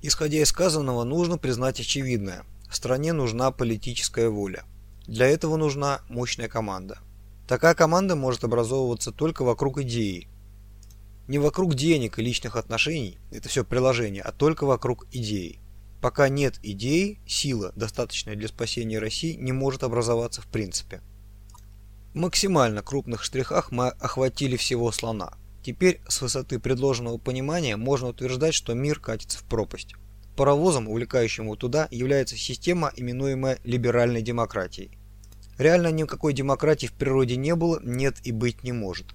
Исходя из сказанного, нужно признать очевидное. Стране нужна политическая воля. Для этого нужна мощная команда. Такая команда может образовываться только вокруг идеи. Не вокруг денег и личных отношений, это все приложение, а только вокруг идеи. Пока нет идеи, сила, достаточная для спасения России, не может образоваться в принципе. В максимально крупных штрихах мы охватили всего слона. Теперь с высоты предложенного понимания можно утверждать, что мир катится в пропасть. Паровозом, увлекающим его туда, является система, именуемая либеральной демократией. Реально никакой демократии в природе не было, нет и быть не может.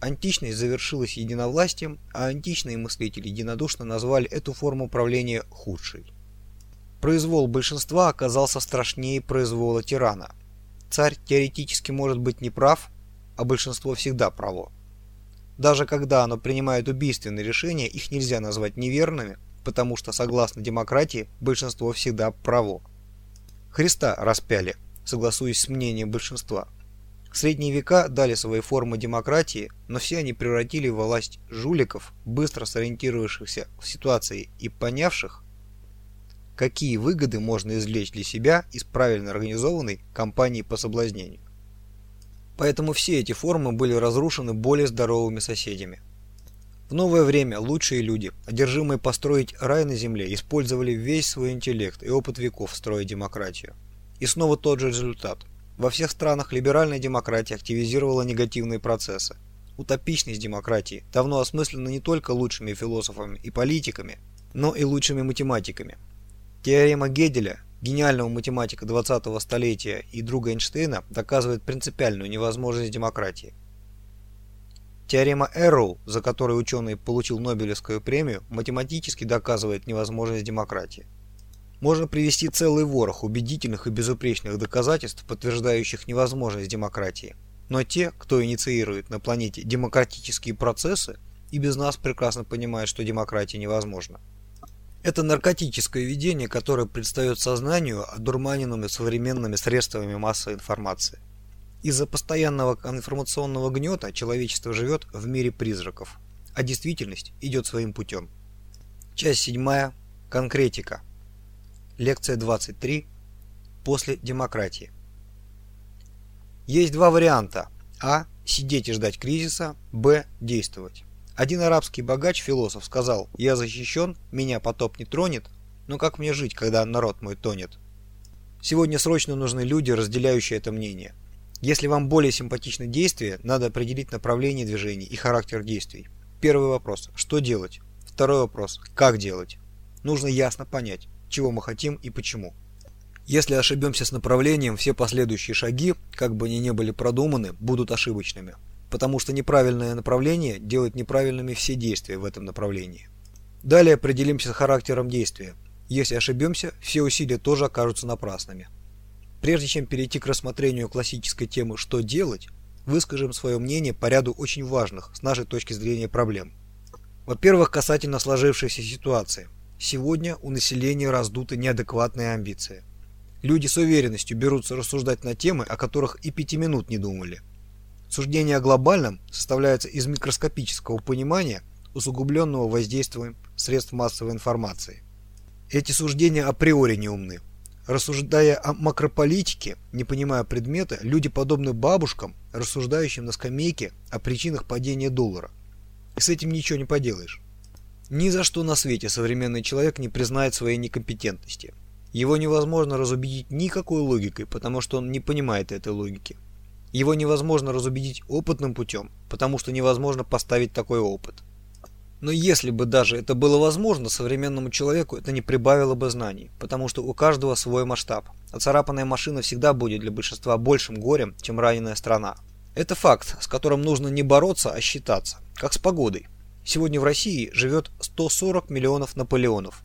Античность завершилась единовластием, а античные мыслители единодушно назвали эту форму правления худшей. Произвол большинства оказался страшнее произвола тирана. Царь теоретически может быть неправ, а большинство всегда право. Даже когда оно принимает убийственные решения, их нельзя назвать неверными, потому что, согласно демократии, большинство всегда право. Христа распяли, согласуясь с мнением большинства. Средние века дали свои формы демократии, но все они превратили в власть жуликов, быстро сориентировавшихся в ситуации и понявших, какие выгоды можно извлечь для себя из правильно организованной кампании по соблазнению. Поэтому все эти формы были разрушены более здоровыми соседями. В новое время лучшие люди, одержимые построить рай на земле, использовали весь свой интеллект и опыт веков строя демократию. И снова тот же результат. Во всех странах либеральная демократия активизировала негативные процессы. Утопичность демократии давно осмыслена не только лучшими философами и политиками, но и лучшими математиками, Теорема Геделя, гениального математика 20-го столетия и друга Эйнштейна, доказывает принципиальную невозможность демократии. Теорема Эрроу, за которой ученый получил Нобелевскую премию, математически доказывает невозможность демократии. Можно привести целый ворох убедительных и безупречных доказательств, подтверждающих невозможность демократии. Но те, кто инициирует на планете демократические процессы, и без нас прекрасно понимают, что демократия невозможна. Это наркотическое видение, которое предстает сознанию одурманенными современными средствами массовой информации. Из-за постоянного информационного гнета человечество живет в мире призраков, а действительность идет своим путем. Часть 7. Конкретика. Лекция 23. После демократии. Есть два варианта. А. Сидеть и ждать кризиса. Б. Действовать. Один арабский богач-философ сказал, «Я защищен, меня потоп не тронет, но как мне жить, когда народ мой тонет?» Сегодня срочно нужны люди, разделяющие это мнение. Если вам более симпатичны действия, надо определить направление движений и характер действий. Первый вопрос – что делать? Второй вопрос – как делать? Нужно ясно понять, чего мы хотим и почему. Если ошибемся с направлением, все последующие шаги, как бы они ни были продуманы, будут ошибочными потому что неправильное направление делает неправильными все действия в этом направлении. Далее определимся с характером действия. Если ошибемся, все усилия тоже окажутся напрасными. Прежде чем перейти к рассмотрению классической темы «что делать», выскажем свое мнение по ряду очень важных, с нашей точки зрения, проблем. Во-первых, касательно сложившейся ситуации. Сегодня у населения раздуты неадекватные амбиции. Люди с уверенностью берутся рассуждать на темы, о которых и пяти минут не думали – Суждение о глобальном составляется из микроскопического понимания, усугубленного воздействием средств массовой информации. Эти суждения априори неумны. Рассуждая о макрополитике, не понимая предмета, люди подобны бабушкам, рассуждающим на скамейке о причинах падения доллара. И с этим ничего не поделаешь. Ни за что на свете современный человек не признает своей некомпетентности. Его невозможно разубедить никакой логикой, потому что он не понимает этой логики. Его невозможно разубедить опытным путем, потому что невозможно поставить такой опыт. Но если бы даже это было возможно, современному человеку это не прибавило бы знаний, потому что у каждого свой масштаб. А царапанная машина всегда будет для большинства большим горем, чем раненая страна. Это факт, с которым нужно не бороться, а считаться, как с погодой. Сегодня в России живет 140 миллионов Наполеонов.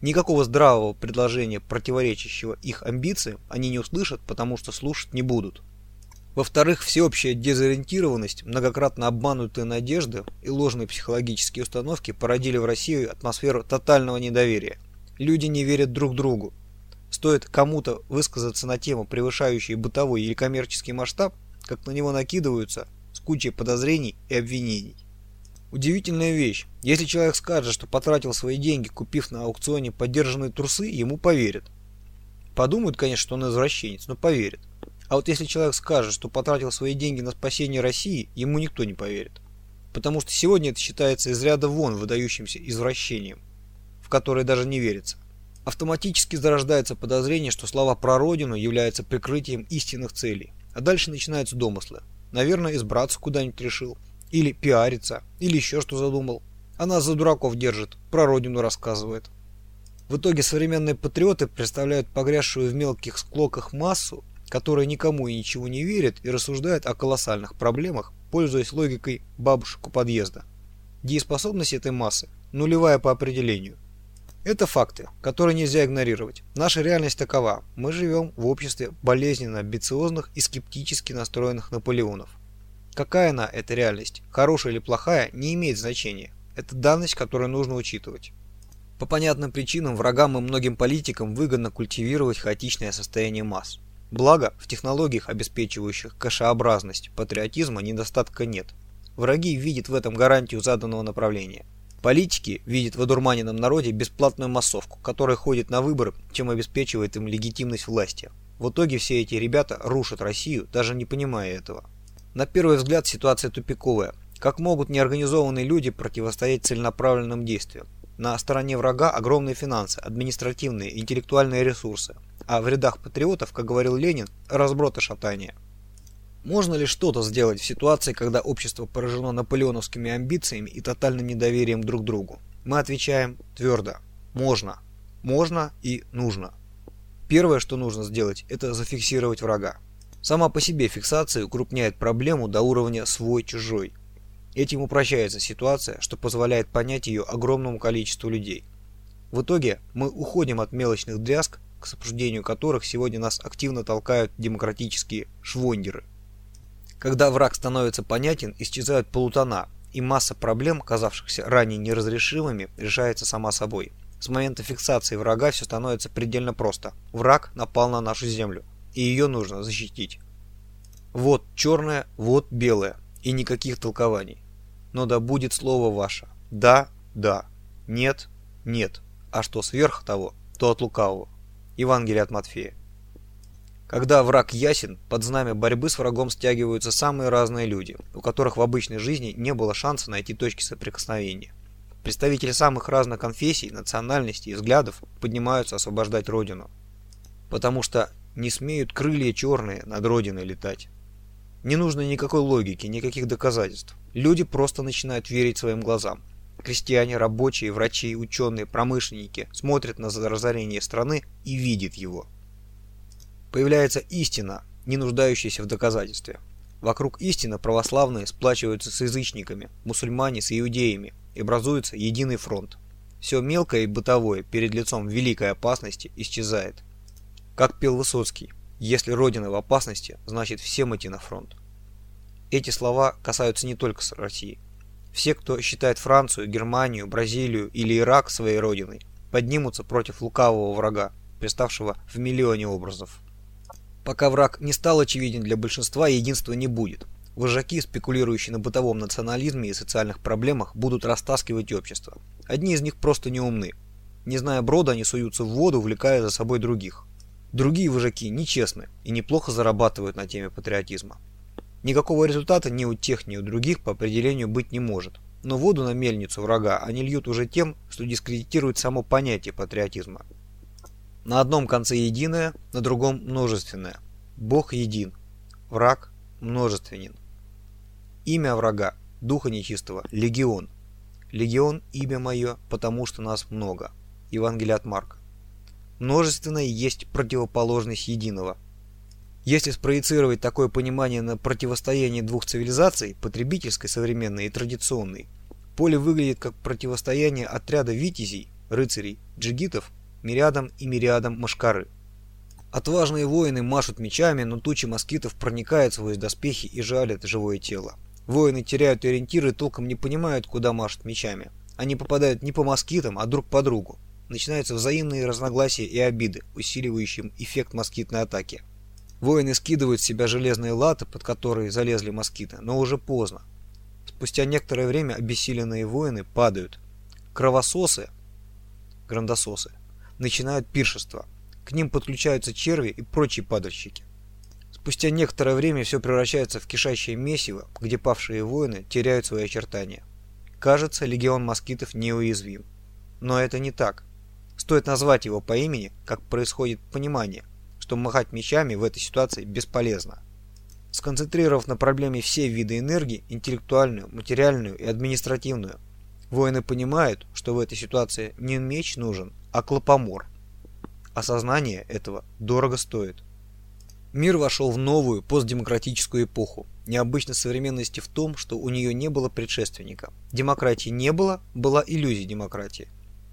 Никакого здравого предложения, противоречащего их амбициям, они не услышат, потому что слушать не будут. Во-вторых, всеобщая дезориентированность, многократно обманутые надежды и ложные психологические установки породили в России атмосферу тотального недоверия. Люди не верят друг другу. Стоит кому-то высказаться на тему, превышающую бытовой или коммерческий масштаб, как на него накидываются с кучей подозрений и обвинений. Удивительная вещь. Если человек скажет, что потратил свои деньги, купив на аукционе подержанные трусы, ему поверят. Подумают, конечно, что он извращенец, но поверят. А вот если человек скажет, что потратил свои деньги на спасение России, ему никто не поверит. Потому что сегодня это считается из ряда вон выдающимся извращением, в которое даже не верится. Автоматически зарождается подозрение, что слова про родину являются прикрытием истинных целей. А дальше начинаются домыслы. Наверное, избраться куда-нибудь решил. Или пиариться. Или еще что задумал. А нас за дураков держит. Про родину рассказывает. В итоге современные патриоты представляют погрязшую в мелких склоках массу, которая никому и ничего не верит и рассуждает о колоссальных проблемах, пользуясь логикой бабушек у подъезда. Дееспособность этой массы нулевая по определению. Это факты, которые нельзя игнорировать. Наша реальность такова. Мы живем в обществе болезненно амбициозных и скептически настроенных Наполеонов. Какая она, эта реальность, хорошая или плохая, не имеет значения. Это данность, которую нужно учитывать. По понятным причинам врагам и многим политикам выгодно культивировать хаотичное состояние масс. Благо, в технологиях, обеспечивающих кашеобразность патриотизма, недостатка нет. Враги видят в этом гарантию заданного направления. Политики видят в одурманенном народе бесплатную массовку, которая ходит на выборы, чем обеспечивает им легитимность власти. В итоге все эти ребята рушат Россию, даже не понимая этого. На первый взгляд ситуация тупиковая. Как могут неорганизованные люди противостоять целенаправленным действиям? На стороне врага огромные финансы, административные, интеллектуальные ресурсы. А в рядах патриотов, как говорил Ленин, разброд и шатание. Можно ли что-то сделать в ситуации, когда общество поражено наполеоновскими амбициями и тотальным недоверием друг к другу? Мы отвечаем твердо. Можно. Можно и нужно. Первое, что нужно сделать, это зафиксировать врага. Сама по себе фиксация укрупняет проблему до уровня свой-чужой. Этим упрощается ситуация, что позволяет понять ее огромному количеству людей. В итоге мы уходим от мелочных дрязг, к обсуждению которых сегодня нас активно толкают демократические швондеры. Когда враг становится понятен, исчезают полутона, и масса проблем, казавшихся ранее неразрешимыми, решается сама собой. С момента фиксации врага все становится предельно просто. Враг напал на нашу землю, и ее нужно защитить. Вот черное, вот белое, и никаких толкований. Но да будет слово ваше. Да, да. Нет, нет. А что сверх того, то от лукавого. Евангелие от Матфея. Когда враг ясен, под знамя борьбы с врагом стягиваются самые разные люди, у которых в обычной жизни не было шанса найти точки соприкосновения. Представители самых разных конфессий, национальностей и взглядов поднимаются освобождать родину. Потому что не смеют крылья черные над родиной летать. Не нужно никакой логики, никаких доказательств. Люди просто начинают верить своим глазам. Крестьяне, рабочие, врачи, ученые, промышленники смотрят на разорение страны и видят его появляется истина, не нуждающаяся в доказательстве. Вокруг истины православные сплачиваются с язычниками, мусульмане с иудеями, и образуется единый фронт. Все мелкое и бытовое перед лицом великой опасности исчезает. Как пел Высоцкий, если Родина в опасности, значит всем идти на фронт. Эти слова касаются не только России. Все, кто считает Францию, Германию, Бразилию или Ирак своей родиной, поднимутся против лукавого врага, приставшего в миллионе образов. Пока враг не стал очевиден для большинства, единства не будет. Вожаки, спекулирующие на бытовом национализме и социальных проблемах, будут растаскивать общество. Одни из них просто не умны. Не зная брода, они суются в воду, увлекая за собой других. Другие вожаки нечестны и неплохо зарабатывают на теме патриотизма. Никакого результата ни у тех, ни у других по определению быть не может. Но воду на мельницу врага они льют уже тем, что дискредитирует само понятие патриотизма. На одном конце единое, на другом множественное. Бог един. Враг множественен. Имя врага, духа нечистого, легион. Легион – имя мое, потому что нас много. Евангелие от Марка. Множественное есть противоположность единого. Если спроецировать такое понимание на противостояние двух цивилизаций, потребительской современной и традиционной, поле выглядит как противостояние отряда витязей, рыцарей, джигитов мириадом и мириадом машкары. Отважные воины машут мечами, но тучи москитов проникают сквозь доспехи и жалят живое тело. Воины теряют ориентиры толком не понимают, куда машут мечами. Они попадают не по москитам, а друг по другу. Начинаются взаимные разногласия и обиды, усиливающие эффект москитной атаки. Воины скидывают с себя железные латы, под которые залезли москиты, но уже поздно. Спустя некоторое время обессиленные воины падают. Кровососы, грандососы, начинают пиршество. К ним подключаются черви и прочие падальщики. Спустя некоторое время все превращается в кишащее месиво, где павшие воины теряют свои очертания. Кажется, легион москитов неуязвим. Но это не так. Стоит назвать его по имени, как происходит понимание, что махать мечами в этой ситуации бесполезно. Сконцентрировав на проблеме все виды энергии, интеллектуальную, материальную и административную, воины понимают, что в этой ситуации не меч нужен, а клопомор. Осознание этого дорого стоит. Мир вошел в новую постдемократическую эпоху. Необычность современности в том, что у нее не было предшественника. Демократии не было, была иллюзия демократии.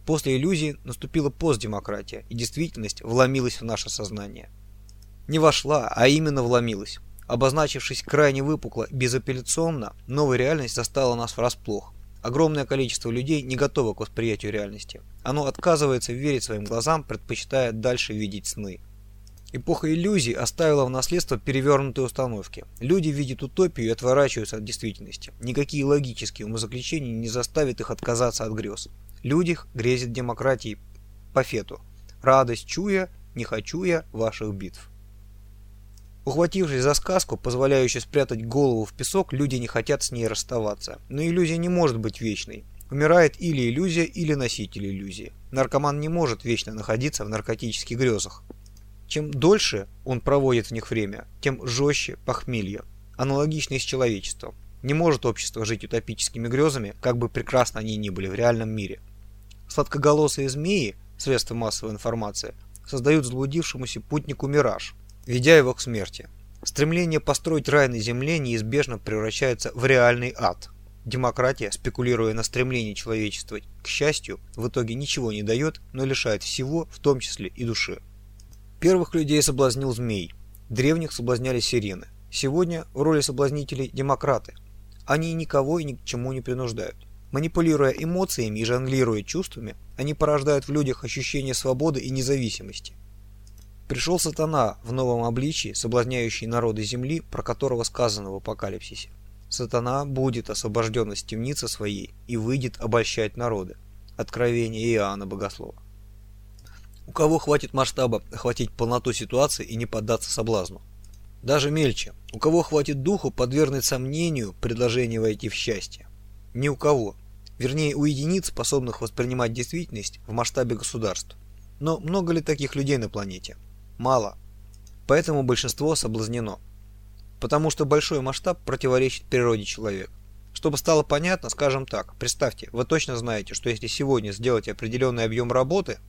После иллюзии наступила постдемократия, и действительность вломилась в наше сознание. Не вошла, а именно вломилась. Обозначившись крайне выпукло, безапелляционно, новая реальность застала нас врасплох. Огромное количество людей не готово к восприятию реальности. Оно отказывается верить своим глазам, предпочитая дальше видеть сны. Эпоха иллюзий оставила в наследство перевернутые установки. Люди видят утопию и отворачиваются от действительности. Никакие логические умозаключения не заставят их отказаться от грез. Люди грезят демократией по фету. Радость чуя, не хочу я ваших битв. Ухватившись за сказку, позволяющую спрятать голову в песок, люди не хотят с ней расставаться. Но иллюзия не может быть вечной. Умирает или иллюзия, или носитель иллюзии. Наркоман не может вечно находиться в наркотических грезах. Чем дольше он проводит в них время, тем жестче похмелье. Аналогично и с человечеством. Не может общество жить утопическими грезами, как бы прекрасно они ни были в реальном мире. Сладкоголосые змеи, средства массовой информации, создают заблудившемуся путнику мираж, ведя его к смерти. Стремление построить рай на земле неизбежно превращается в реальный ад. Демократия, спекулируя на стремлении человечества к счастью, в итоге ничего не дает, но лишает всего, в том числе и души. Первых людей соблазнил змей, древних соблазняли сирены. Сегодня в роли соблазнителей демократы. Они никого и ни к чему не принуждают. Манипулируя эмоциями и жонглируя чувствами, они порождают в людях ощущение свободы и независимости. Пришел сатана в новом обличии, соблазняющий народы земли, про которого сказано в апокалипсисе. Сатана будет освобожден из темницы своей и выйдет обольщать народы. Откровение Иоанна Богослова. У кого хватит масштаба охватить полноту ситуации и не поддаться соблазну? Даже мельче. У кого хватит духу подвергнуть сомнению предложение войти в счастье? Ни у кого. Вернее, у единиц, способных воспринимать действительность в масштабе государств. Но много ли таких людей на планете? Мало. Поэтому большинство соблазнено. Потому что большой масштаб противоречит природе человека. Чтобы стало понятно, скажем так, представьте, вы точно знаете, что если сегодня сделать определенный объем работы,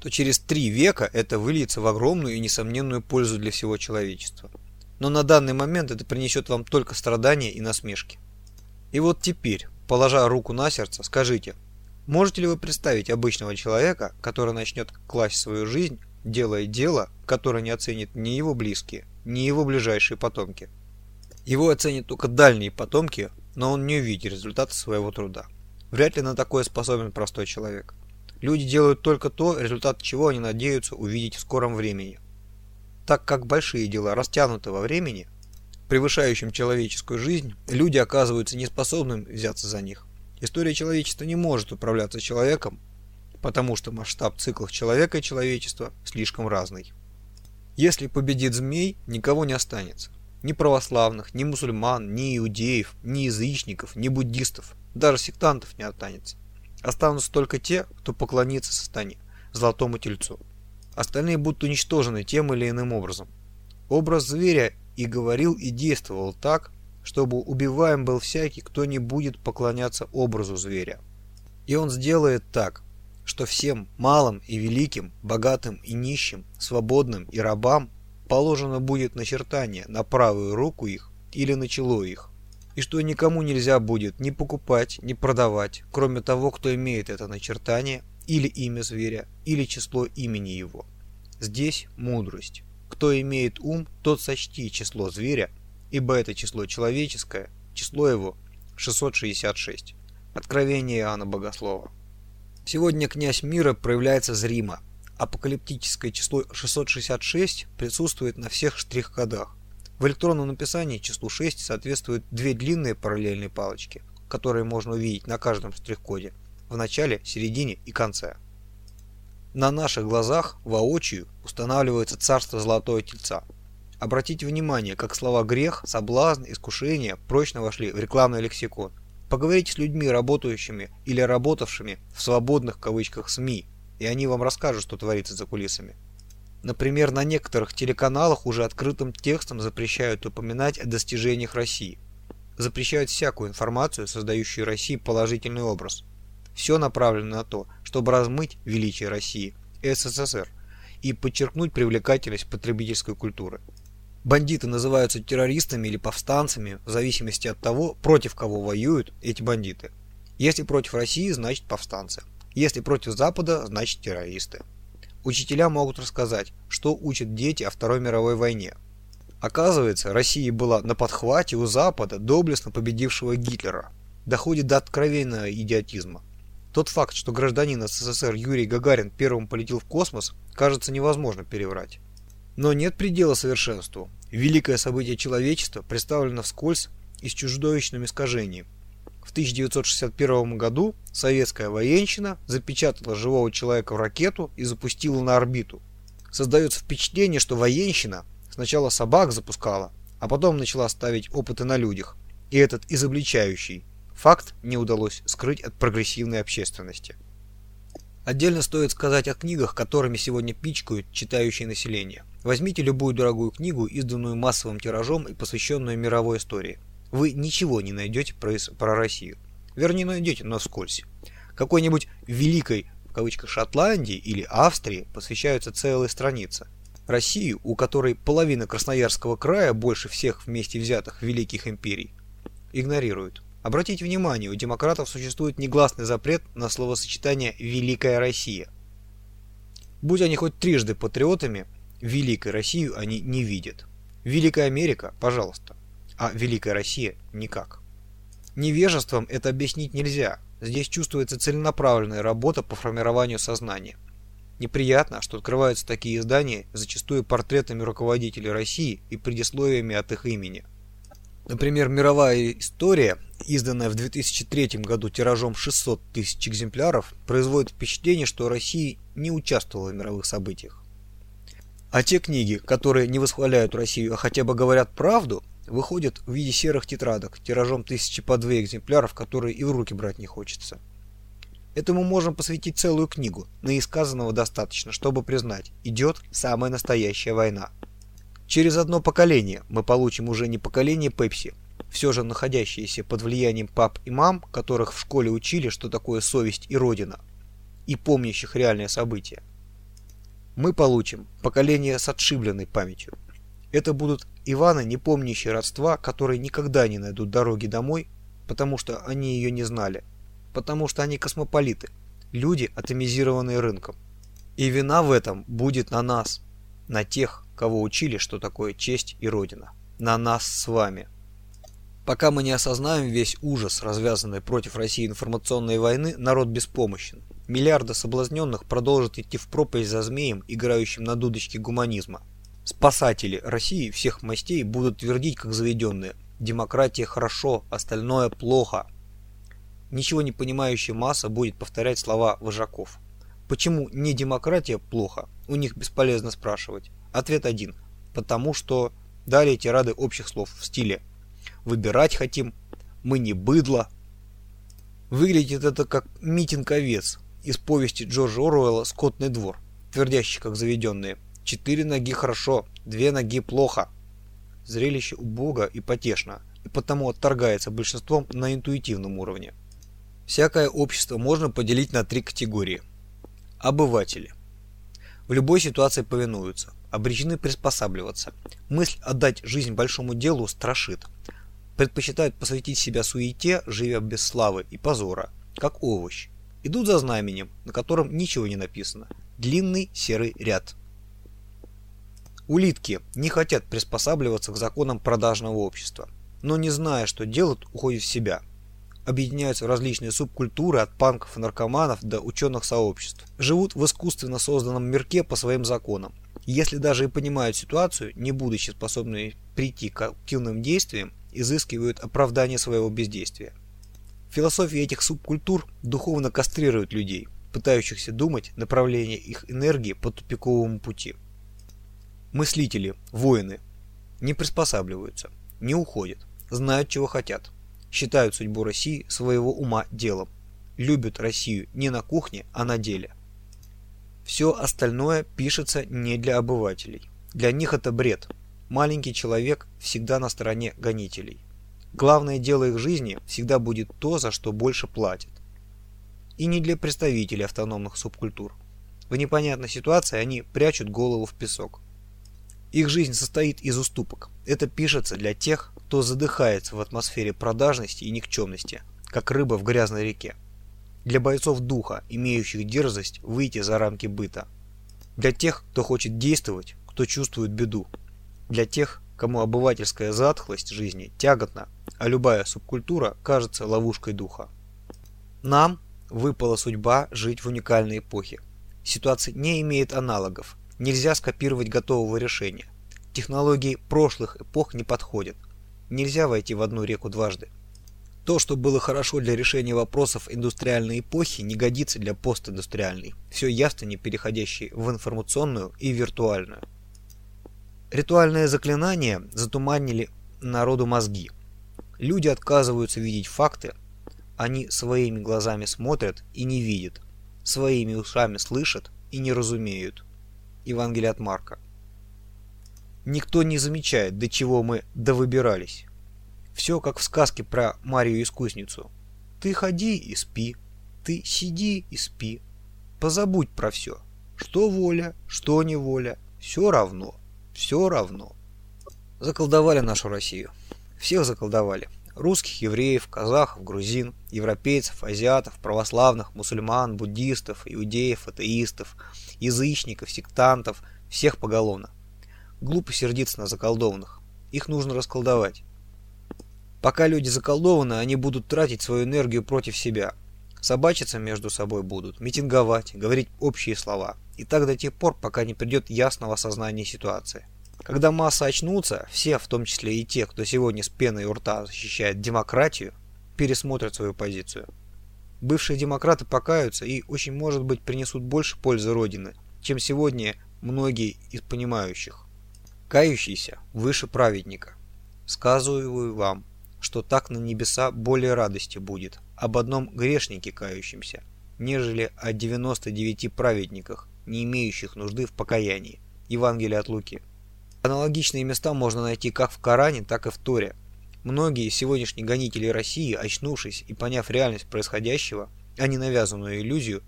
то через три века это выльется в огромную и несомненную пользу для всего человечества. Но на данный момент это принесет вам только страдания и насмешки. И вот теперь, положа руку на сердце, скажите, можете ли вы представить обычного человека, который начнет класть свою жизнь, делая дело, которое не оценит ни его близкие, ни его ближайшие потомки? Его оценят только дальние потомки, но он не увидит результата своего труда. Вряд ли на такое способен простой человек. Люди делают только то, результат чего они надеются увидеть в скором времени. Так как большие дела растянуты во времени, превышающим человеческую жизнь, люди оказываются неспособными взяться за них. История человечества не может управляться человеком, потому что масштаб циклов человека и человечества слишком разный. Если победит змей, никого не останется. Ни православных, ни мусульман, ни иудеев, ни язычников, ни буддистов, даже сектантов не останется. Останутся только те, кто поклонится сатане, золотому тельцу. Остальные будут уничтожены тем или иным образом. Образ зверя и говорил, и действовал так, чтобы убиваем был всякий, кто не будет поклоняться образу зверя. И он сделает так, что всем малым и великим, богатым и нищим, свободным и рабам положено будет начертание на правую руку их или на чело их и что никому нельзя будет ни покупать, ни продавать, кроме того, кто имеет это начертание, или имя зверя, или число имени его. Здесь мудрость. Кто имеет ум, тот сочти число зверя, ибо это число человеческое, число его 666. Откровение Иоанна Богослова. Сегодня князь мира проявляется зримо. Апокалиптическое число 666 присутствует на всех штрих-кодах. В электронном написании числу 6 соответствуют две длинные параллельные палочки. которые можно увидеть на каждом штрих-коде, в начале, середине и конце. На наших глазах воочию устанавливается царство Золотого Тельца. Обратите внимание, как слова «грех», «соблазн», «искушение» прочно вошли в рекламный лексикон. Поговорите с людьми, работающими или работавшими в «свободных» кавычках СМИ, и они вам расскажут, что творится за кулисами. Например, на некоторых телеканалах уже открытым текстом запрещают упоминать о достижениях России. Запрещают всякую информацию, создающую России положительный образ. Все направлено на то, чтобы размыть величие России СССР и подчеркнуть привлекательность потребительской культуры. Бандиты называются террористами или повстанцами в зависимости от того, против кого воюют эти бандиты. Если против России, значит повстанцы. Если против Запада, значит террористы. Учителя могут рассказать, что учат дети о Второй мировой войне. Оказывается, Россия была на подхвате у Запада, доблестно победившего Гитлера. Доходит до откровенного идиотизма. Тот факт, что гражданин СССР Юрий Гагарин первым полетел в космос, кажется невозможно переврать. Но нет предела совершенству. Великое событие человечества представлено вскользь и с чуждовищным искажением. В 1961 году советская военщина запечатала живого человека в ракету и запустила на орбиту. Создается впечатление, что военщина сначала собак запускала, а потом начала ставить опыты на людях. И этот изобличающий факт не удалось скрыть от прогрессивной общественности. Отдельно стоит сказать о книгах, которыми сегодня пичкают читающее население. Возьмите любую дорогую книгу, изданную массовым тиражом и посвященную мировой истории вы ничего не найдете про, про Россию. Вернее, найдете, но вскользь. Какой-нибудь великой, в кавычках, Шотландии или Австрии посвящаются целые страницы. Россию, у которой половина Красноярского края больше всех вместе взятых великих империй, игнорируют. Обратите внимание, у демократов существует негласный запрет на словосочетание «Великая Россия». Будь они хоть трижды патриотами, Великой Россию они не видят. Великая Америка, пожалуйста а Великая Россия никак. Невежеством это объяснить нельзя. Здесь чувствуется целенаправленная работа по формированию сознания. Неприятно, что открываются такие издания зачастую портретами руководителей России и предисловиями от их имени. Например, «Мировая история», изданная в 2003 году тиражом 600 тысяч экземпляров, производит впечатление, что Россия не участвовала в мировых событиях. А те книги, которые не восхваляют Россию, а хотя бы говорят правду, выходят в виде серых тетрадок, тиражом тысячи по две экземпляров, которые и в руки брать не хочется. Этому можем посвятить целую книгу, но и сказанного достаточно, чтобы признать, идет самая настоящая война. Через одно поколение мы получим уже не поколение Пепси, все же находящиеся под влиянием пап и мам, которых в школе учили, что такое совесть и родина, и помнящих реальные события. Мы получим поколение с отшибленной памятью. Это будут Иваны, не помнящие родства, которые никогда не найдут дороги домой, потому что они ее не знали, потому что они космополиты, люди, атомизированные рынком. И вина в этом будет на нас, на тех, кого учили, что такое честь и родина, на нас с вами. Пока мы не осознаем весь ужас, развязанный против России информационной войны, народ беспомощен. Миллиарды соблазненных продолжат идти в пропасть за змеем, играющим на дудочке гуманизма. Спасатели России всех мастей будут твердить, как заведенные, демократия хорошо, остальное плохо. Ничего не понимающая масса будет повторять слова вожаков. Почему не демократия плохо? У них бесполезно спрашивать. Ответ один. Потому что далее тирады общих слов в стиле «выбирать хотим», «мы не быдло». Выглядит это как митинг овец из повести Джорджа Оруэлла «Скотный двор», твердящий как заведенные – Четыре ноги хорошо, две ноги плохо. Зрелище убого и потешно, и потому отторгается большинством на интуитивном уровне. Всякое общество можно поделить на три категории. Обыватели. В любой ситуации повинуются, обречены приспосабливаться. Мысль отдать жизнь большому делу страшит. Предпочитают посвятить себя суете, живя без славы и позора, как овощ. Идут за знаменем, на котором ничего не написано. Длинный серый ряд. Улитки не хотят приспосабливаться к законам продажного общества, но не зная, что делают, уходят в себя. Объединяются в различные субкультуры от панков и наркоманов до ученых сообществ. Живут в искусственно созданном мирке по своим законам. Если даже и понимают ситуацию, не будучи способны прийти к активным действиям, изыскивают оправдание своего бездействия. Философия этих субкультур духовно кастрирует людей, пытающихся думать направление их энергии по тупиковому пути. Мыслители, воины не приспосабливаются, не уходят, знают, чего хотят, считают судьбу России своего ума делом, любят Россию не на кухне, а на деле. Все остальное пишется не для обывателей. Для них это бред. Маленький человек всегда на стороне гонителей. Главное дело их жизни всегда будет то, за что больше платят. И не для представителей автономных субкультур. В непонятной ситуации они прячут голову в песок. Их жизнь состоит из уступок. Это пишется для тех, кто задыхается в атмосфере продажности и никчемности, как рыба в грязной реке. Для бойцов духа, имеющих дерзость выйти за рамки быта. Для тех, кто хочет действовать, кто чувствует беду. Для тех, кому обывательская затхлость жизни тяготна, а любая субкультура кажется ловушкой духа. Нам выпала судьба жить в уникальной эпохе. Ситуация не имеет аналогов, нельзя скопировать готового решения. Технологии прошлых эпох не подходят. Нельзя войти в одну реку дважды. То, что было хорошо для решения вопросов индустриальной эпохи, не годится для постиндустриальной, все не переходящей в информационную и виртуальную. Ритуальные заклинания затуманили народу мозги. Люди отказываются видеть факты, они своими глазами смотрят и не видят, своими ушами слышат и не разумеют. Евангелие от Марка. Никто не замечает, до чего мы довыбирались. Все как в сказке про Марию-искусницу. Ты ходи и спи, ты сиди и спи. Позабудь про все. Что воля, что неволя, все равно, все равно. Заколдовали нашу Россию. Всех заколдовали. Русских, евреев, казахов, грузин, европейцев, азиатов, православных, мусульман, буддистов, иудеев, атеистов, язычников, сектантов, всех поголовно. Глупо сердиться на заколдованных. Их нужно расколдовать. Пока люди заколдованы, они будут тратить свою энергию против себя. Собачиться между собой будут, митинговать, говорить общие слова. И так до тех пор, пока не придет ясного осознания ситуации. Когда масса очнутся, все, в том числе и те, кто сегодня с пеной у рта защищает демократию, пересмотрят свою позицию. Бывшие демократы покаются и, очень может быть, принесут больше пользы Родины, чем сегодня многие из понимающих. Кающийся выше праведника. Сказываю вам, что так на небеса более радости будет об одном грешнике кающемся, нежели о 99 праведниках, не имеющих нужды в покаянии. Евангелие от Луки. Аналогичные места можно найти как в Коране, так и в Торе. Многие сегодняшние гонители России, очнувшись и поняв реальность происходящего, а не навязанную иллюзию,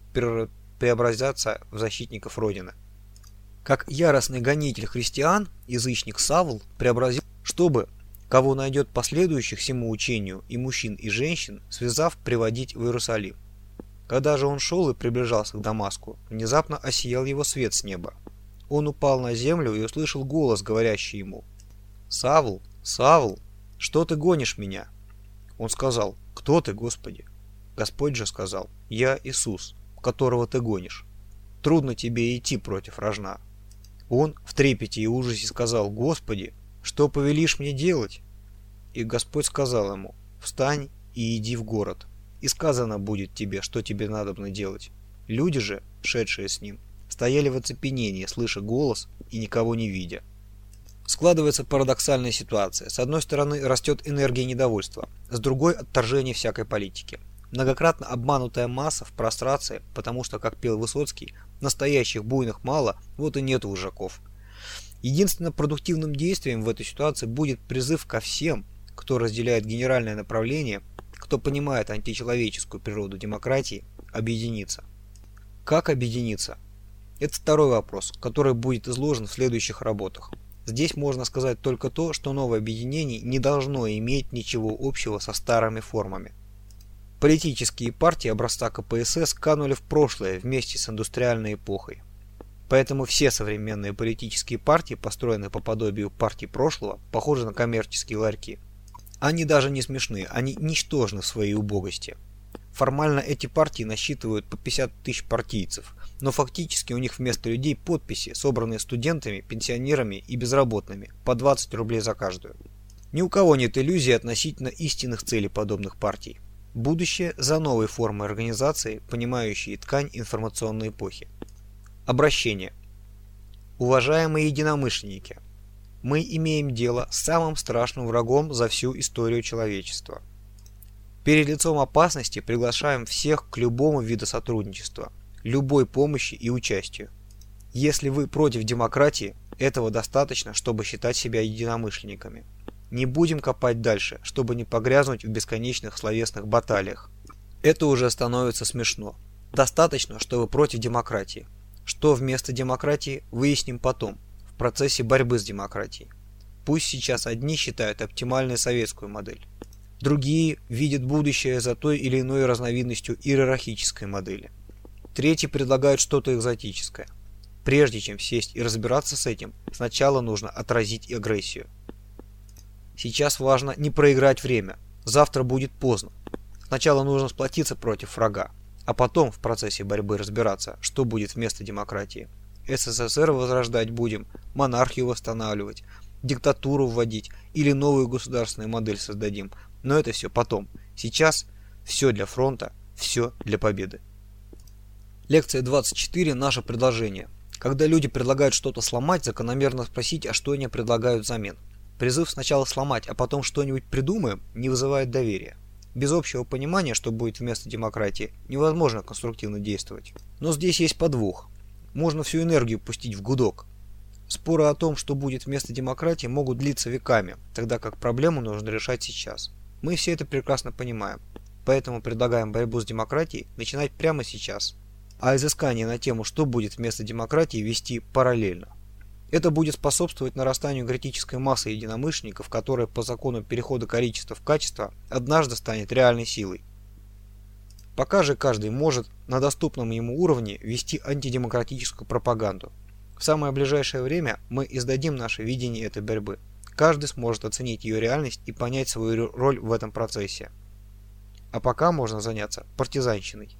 преобразятся в защитников Родины. Как яростный гонитель христиан, язычник Савл преобразил, чтобы кого найдет последующих всему учению и мужчин, и женщин, связав, приводить в Иерусалим. Когда же он шел и приближался к Дамаску, внезапно осиял его свет с неба. Он упал на землю и услышал голос, говорящий ему, «Савл, Савл, что ты гонишь меня?» Он сказал, «Кто ты, Господи?» Господь же сказал, «Я Иисус, которого ты гонишь. Трудно тебе идти против рожна». Он в трепете и ужасе сказал, «Господи, что повелишь мне делать? И Господь сказал ему, встань и иди в город, и сказано будет тебе, что тебе надобно делать. Люди же, шедшие с ним, стояли в оцепенении, слыша голос и никого не видя. Складывается парадоксальная ситуация. С одной стороны растет энергия недовольства, с другой – отторжение всякой политики. Многократно обманутая масса в прострации, потому что, как пел Высоцкий, настоящих буйных мало, вот и нет вожаков. Единственным продуктивным действием в этой ситуации будет призыв ко всем, кто разделяет генеральное направление, кто понимает античеловеческую природу демократии, объединиться. Как объединиться? Это второй вопрос, который будет изложен в следующих работах. Здесь можно сказать только то, что новое объединение не должно иметь ничего общего со старыми формами. Политические партии образца КПСС канули в прошлое вместе с индустриальной эпохой. Поэтому все современные политические партии, построенные по подобию партий прошлого, похожи на коммерческие ларьки. Они даже не смешны, они ничтожны в своей убогости. Формально эти партии насчитывают по 50 тысяч партийцев, но фактически у них вместо людей подписи, собранные студентами, пенсионерами и безработными, по 20 рублей за каждую. Ни у кого нет иллюзий относительно истинных целей подобных партий. Будущее за новой формой организации, понимающей ткань информационной эпохи. Обращение. Уважаемые единомышленники, мы имеем дело с самым страшным врагом за всю историю человечества. Перед лицом опасности приглашаем всех к любому виду сотрудничества, любой помощи и участию. Если вы против демократии, этого достаточно, чтобы считать себя единомышленниками. Не будем копать дальше, чтобы не погрязнуть в бесконечных словесных баталиях. Это уже становится смешно. Достаточно, что вы против демократии. Что вместо демократии, выясним потом, в процессе борьбы с демократией. Пусть сейчас одни считают оптимальной советскую модель. Другие видят будущее за той или иной разновидностью иерархической модели. Третьи предлагают что-то экзотическое. Прежде чем сесть и разбираться с этим, сначала нужно отразить агрессию. Сейчас важно не проиграть время. Завтра будет поздно. Сначала нужно сплотиться против врага, а потом в процессе борьбы разбираться, что будет вместо демократии. СССР возрождать будем, монархию восстанавливать, диктатуру вводить или новую государственную модель создадим. Но это все потом. Сейчас все для фронта, все для победы. Лекция 24. Наше предложение. Когда люди предлагают что-то сломать, закономерно спросить, а что они предлагают взамен. Призыв сначала сломать, а потом что-нибудь придумаем, не вызывает доверия. Без общего понимания, что будет вместо демократии, невозможно конструктивно действовать. Но здесь есть подвох. Можно всю энергию пустить в гудок. Споры о том, что будет вместо демократии, могут длиться веками, тогда как проблему нужно решать сейчас. Мы все это прекрасно понимаем. Поэтому предлагаем борьбу с демократией начинать прямо сейчас – а изыскание на тему, что будет вместо демократии, вести параллельно. Это будет способствовать нарастанию критической массы единомышленников, которая по закону перехода количества в качество однажды станет реальной силой. Пока же каждый может на доступном ему уровне вести антидемократическую пропаганду. В самое ближайшее время мы издадим наше видение этой борьбы. Каждый сможет оценить ее реальность и понять свою роль в этом процессе. А пока можно заняться партизанщиной.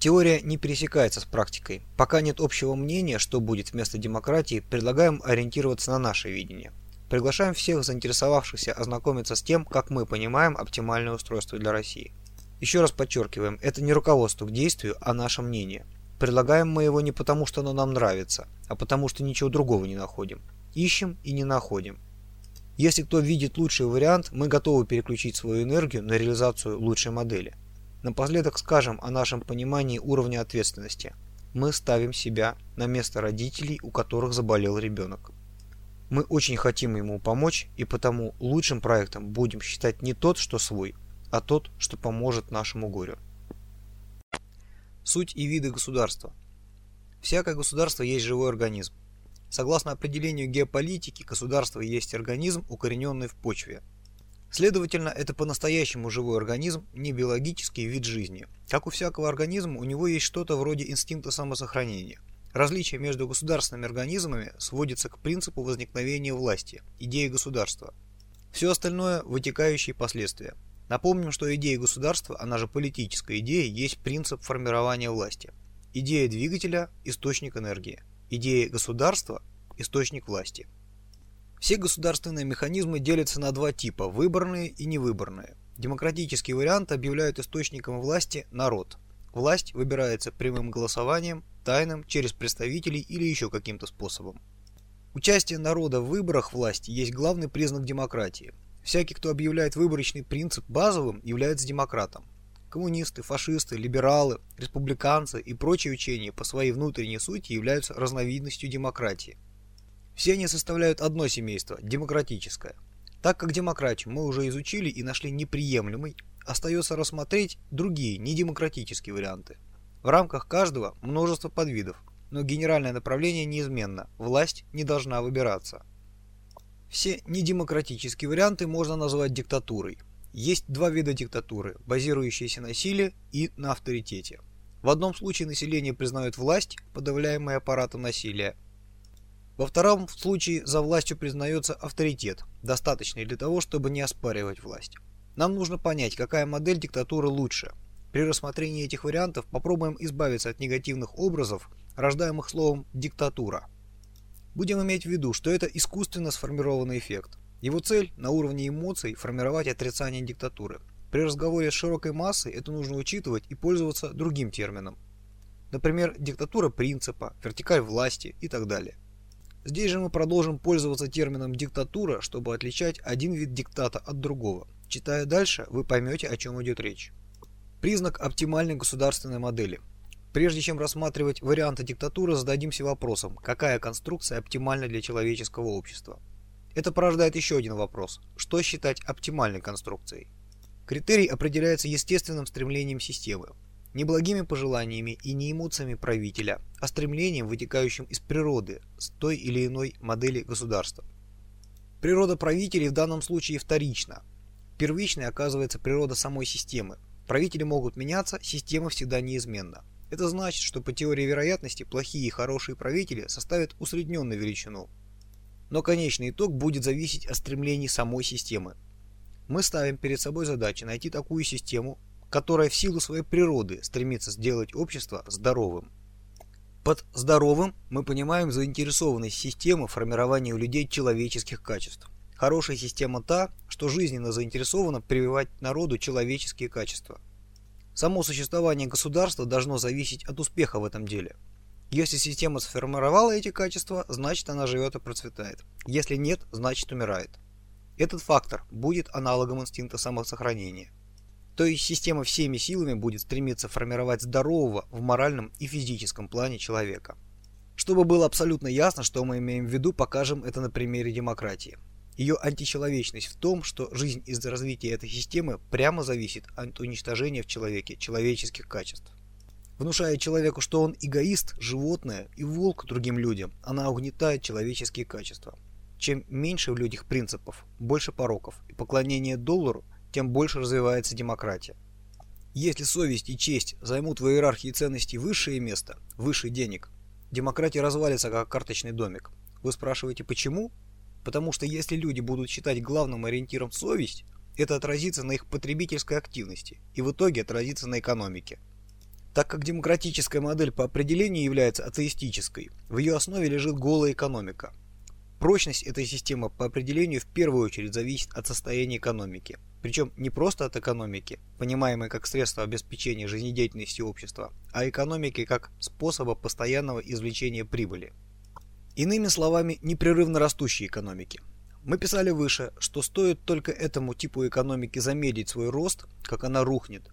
Теория не пересекается с практикой. Пока нет общего мнения, что будет вместо демократии, предлагаем ориентироваться на наше видение. Приглашаем всех заинтересовавшихся ознакомиться с тем, как мы понимаем оптимальное устройство для России. Еще раз подчеркиваем, это не руководство к действию, а наше мнение. Предлагаем мы его не потому, что оно нам нравится, а потому, что ничего другого не находим. Ищем и не находим. Если кто видит лучший вариант, мы готовы переключить свою энергию на реализацию лучшей модели. Напоследок скажем о нашем понимании уровня ответственности. Мы ставим себя на место родителей, у которых заболел ребенок. Мы очень хотим ему помочь, и потому лучшим проектом будем считать не тот, что свой, а тот, что поможет нашему горю. Суть и виды государства. Всякое государство есть живой организм. Согласно определению геополитики, государство есть организм, укорененный в почве – Следовательно, это по-настоящему живой организм, не биологический вид жизни. Как у всякого организма, у него есть что-то вроде инстинкта самосохранения. Различие между государственными организмами сводится к принципу возникновения власти, идеи государства. Все остальное – вытекающие последствия. Напомним, что идея государства, она же политическая идея, есть принцип формирования власти. Идея двигателя – источник энергии. Идея государства – источник власти. Все государственные механизмы делятся на два типа – выборные и невыборные. Демократический вариант объявляют источником власти народ. Власть выбирается прямым голосованием, тайным, через представителей или еще каким-то способом. Участие народа в выборах власти есть главный признак демократии. Всякий, кто объявляет выборочный принцип базовым, является демократом. Коммунисты, фашисты, либералы, республиканцы и прочие учения по своей внутренней сути являются разновидностью демократии. Все они составляют одно семейство – демократическое. Так как демократию мы уже изучили и нашли неприемлемой, остается рассмотреть другие недемократические варианты. В рамках каждого множество подвидов, но генеральное направление неизменно – власть не должна выбираться. Все недемократические варианты можно назвать диктатурой. Есть два вида диктатуры, базирующиеся на силе и на авторитете. В одном случае население признает власть, подавляемая аппаратом насилия, во втором случае за властью признается авторитет, достаточный для того, чтобы не оспаривать власть. Нам нужно понять, какая модель диктатуры лучше. При рассмотрении этих вариантов попробуем избавиться от негативных образов, рождаемых словом «диктатура». Будем иметь в виду, что это искусственно сформированный эффект. Его цель на уровне эмоций формировать отрицание диктатуры. При разговоре с широкой массой это нужно учитывать и пользоваться другим термином. Например, диктатура принципа, вертикаль власти и так далее. Здесь же мы продолжим пользоваться термином «диктатура», чтобы отличать один вид диктата от другого. Читая дальше, вы поймете, о чем идет речь. Признак оптимальной государственной модели. Прежде чем рассматривать варианты диктатуры, зададимся вопросом, какая конструкция оптимальна для человеческого общества. Это порождает еще один вопрос. Что считать оптимальной конструкцией? Критерий определяется естественным стремлением системы, не благими пожеланиями и не эмоциями правителя, а стремлением, вытекающим из природы, с той или иной модели государства. Природа правителей в данном случае вторична. Первичной оказывается природа самой системы. Правители могут меняться, система всегда неизменна. Это значит, что по теории вероятности плохие и хорошие правители составят усредненную величину. Но конечный итог будет зависеть от стремлений самой системы. Мы ставим перед собой задачу найти такую систему, которая в силу своей природы стремится сделать общество здоровым. Под здоровым мы понимаем заинтересованность системы в формировании у людей человеческих качеств. Хорошая система та, что жизненно заинтересована прививать народу человеческие качества – Само существование государства должно зависеть от успеха в этом деле. Если система сформировала эти качества, значит она живет и процветает. Если нет, значит умирает. Этот фактор будет аналогом инстинкта самосохранения. То есть система всеми силами будет стремиться формировать здорового в моральном и физическом плане человека. Чтобы было абсолютно ясно, что мы имеем в виду, покажем это на примере демократии. Ее античеловечность в том, что жизнь из-за развития этой системы прямо зависит от уничтожения в человеке человеческих качеств. Внушая человеку, что он эгоист, животное и волк другим людям, она угнетает человеческие качества. Чем меньше в людях принципов, больше пороков и поклонение доллару, тем больше развивается демократия. Если совесть и честь займут в иерархии ценностей высшее место, выше денег, демократия развалится как карточный домик. Вы спрашиваете, почему? Потому что если люди будут считать главным ориентиром совесть, это отразится на их потребительской активности и в итоге отразится на экономике. Так как демократическая модель по определению является атеистической, в ее основе лежит голая экономика. Прочность этой системы по определению в первую очередь зависит от состояния экономики. Причем не просто от экономики, понимаемой как средство обеспечения жизнедеятельности общества, а экономики как способа постоянного извлечения прибыли. Иными словами, непрерывно растущей экономики. Мы писали выше, что стоит только этому типу экономики замедлить свой рост, как она рухнет.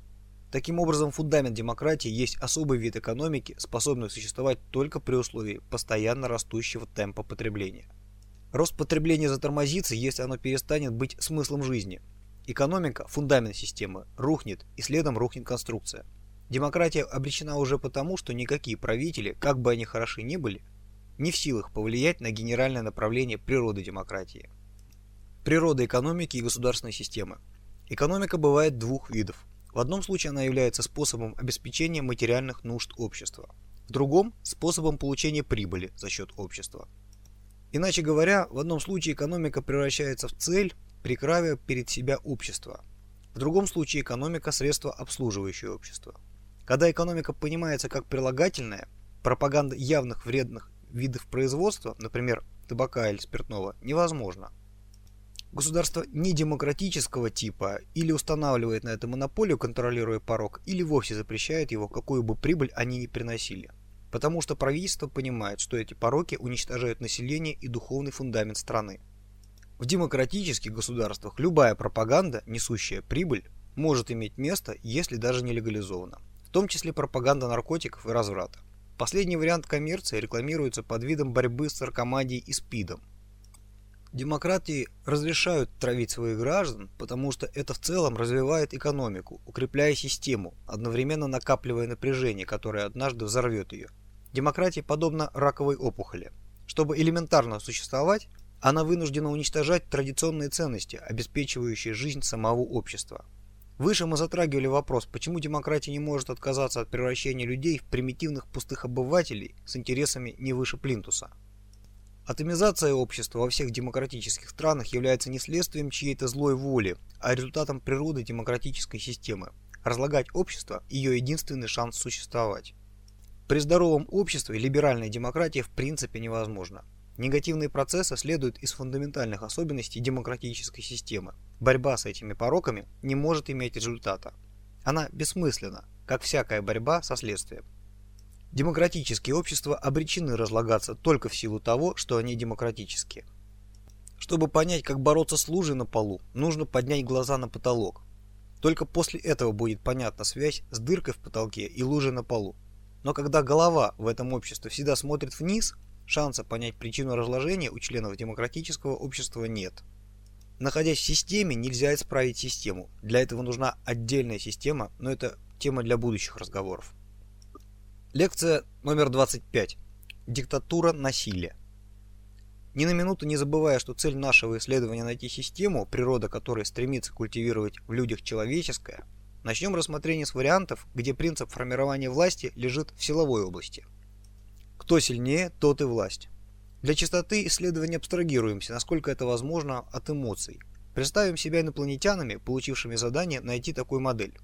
Таким образом, фундамент демократии есть особый вид экономики, способный существовать только при условии постоянно растущего темпа потребления. Рост потребления затормозится, если оно перестанет быть смыслом жизни. Экономика, фундамент системы, рухнет, и следом рухнет конструкция. Демократия обречена уже потому, что никакие правители, как бы они хороши ни были, не в силах повлиять на генеральное направление природы демократии. Природа экономики и государственной системы. Экономика бывает двух видов. В одном случае она является способом обеспечения материальных нужд общества, в другом – способом получения прибыли за счет общества. Иначе говоря, в одном случае экономика превращается в цель, прикрывая перед себя общество. В другом случае экономика – средство, обслуживающее общество. Когда экономика понимается как прилагательное, пропаганда явных вредных видов производства, например, табака или спиртного, невозможно. Государство недемократического типа или устанавливает на это монополию, контролируя порог, или вовсе запрещает его, какую бы прибыль они ни приносили. Потому что правительство понимает, что эти пороки уничтожают население и духовный фундамент страны. В демократических государствах любая пропаганда, несущая прибыль, может иметь место, если даже не легализована, в том числе пропаганда наркотиков и разврата. Последний вариант коммерции рекламируется под видом борьбы с наркоманией и СПИДом. Демократии разрешают травить своих граждан, потому что это в целом развивает экономику, укрепляя систему, одновременно накапливая напряжение, которое однажды взорвет ее. Демократия подобна раковой опухоли. Чтобы элементарно существовать, она вынуждена уничтожать традиционные ценности, обеспечивающие жизнь самого общества. Выше мы затрагивали вопрос, почему демократия не может отказаться от превращения людей в примитивных пустых обывателей с интересами не выше плинтуса. Атомизация общества во всех демократических странах является не следствием чьей-то злой воли, а результатом природы демократической системы. Разлагать общество – ее единственный шанс существовать. При здоровом обществе либеральная демократия в принципе невозможна. Негативные процессы следуют из фундаментальных особенностей демократической системы. Борьба с этими пороками не может иметь результата. Она бессмысленна, как всякая борьба со следствием. Демократические общества обречены разлагаться только в силу того, что они демократические. Чтобы понять, как бороться с лужей на полу, нужно поднять глаза на потолок. Только после этого будет понятна связь с дыркой в потолке и лужей на полу. Но когда голова в этом обществе всегда смотрит вниз, шанса понять причину разложения у членов демократического общества нет. Находясь в системе, нельзя исправить систему. Для этого нужна отдельная система, но это тема для будущих разговоров. Лекция номер 25. Диктатура насилия. Ни на минуту не забывая, что цель нашего исследования найти систему, природа которой стремится культивировать в людях человеческое, начнем рассмотрение с вариантов, где принцип формирования власти лежит в силовой области. Кто сильнее, тот и власть. Для чистоты исследования абстрагируемся, насколько это возможно, от эмоций. Представим себя инопланетянами, получившими задание найти такую модель.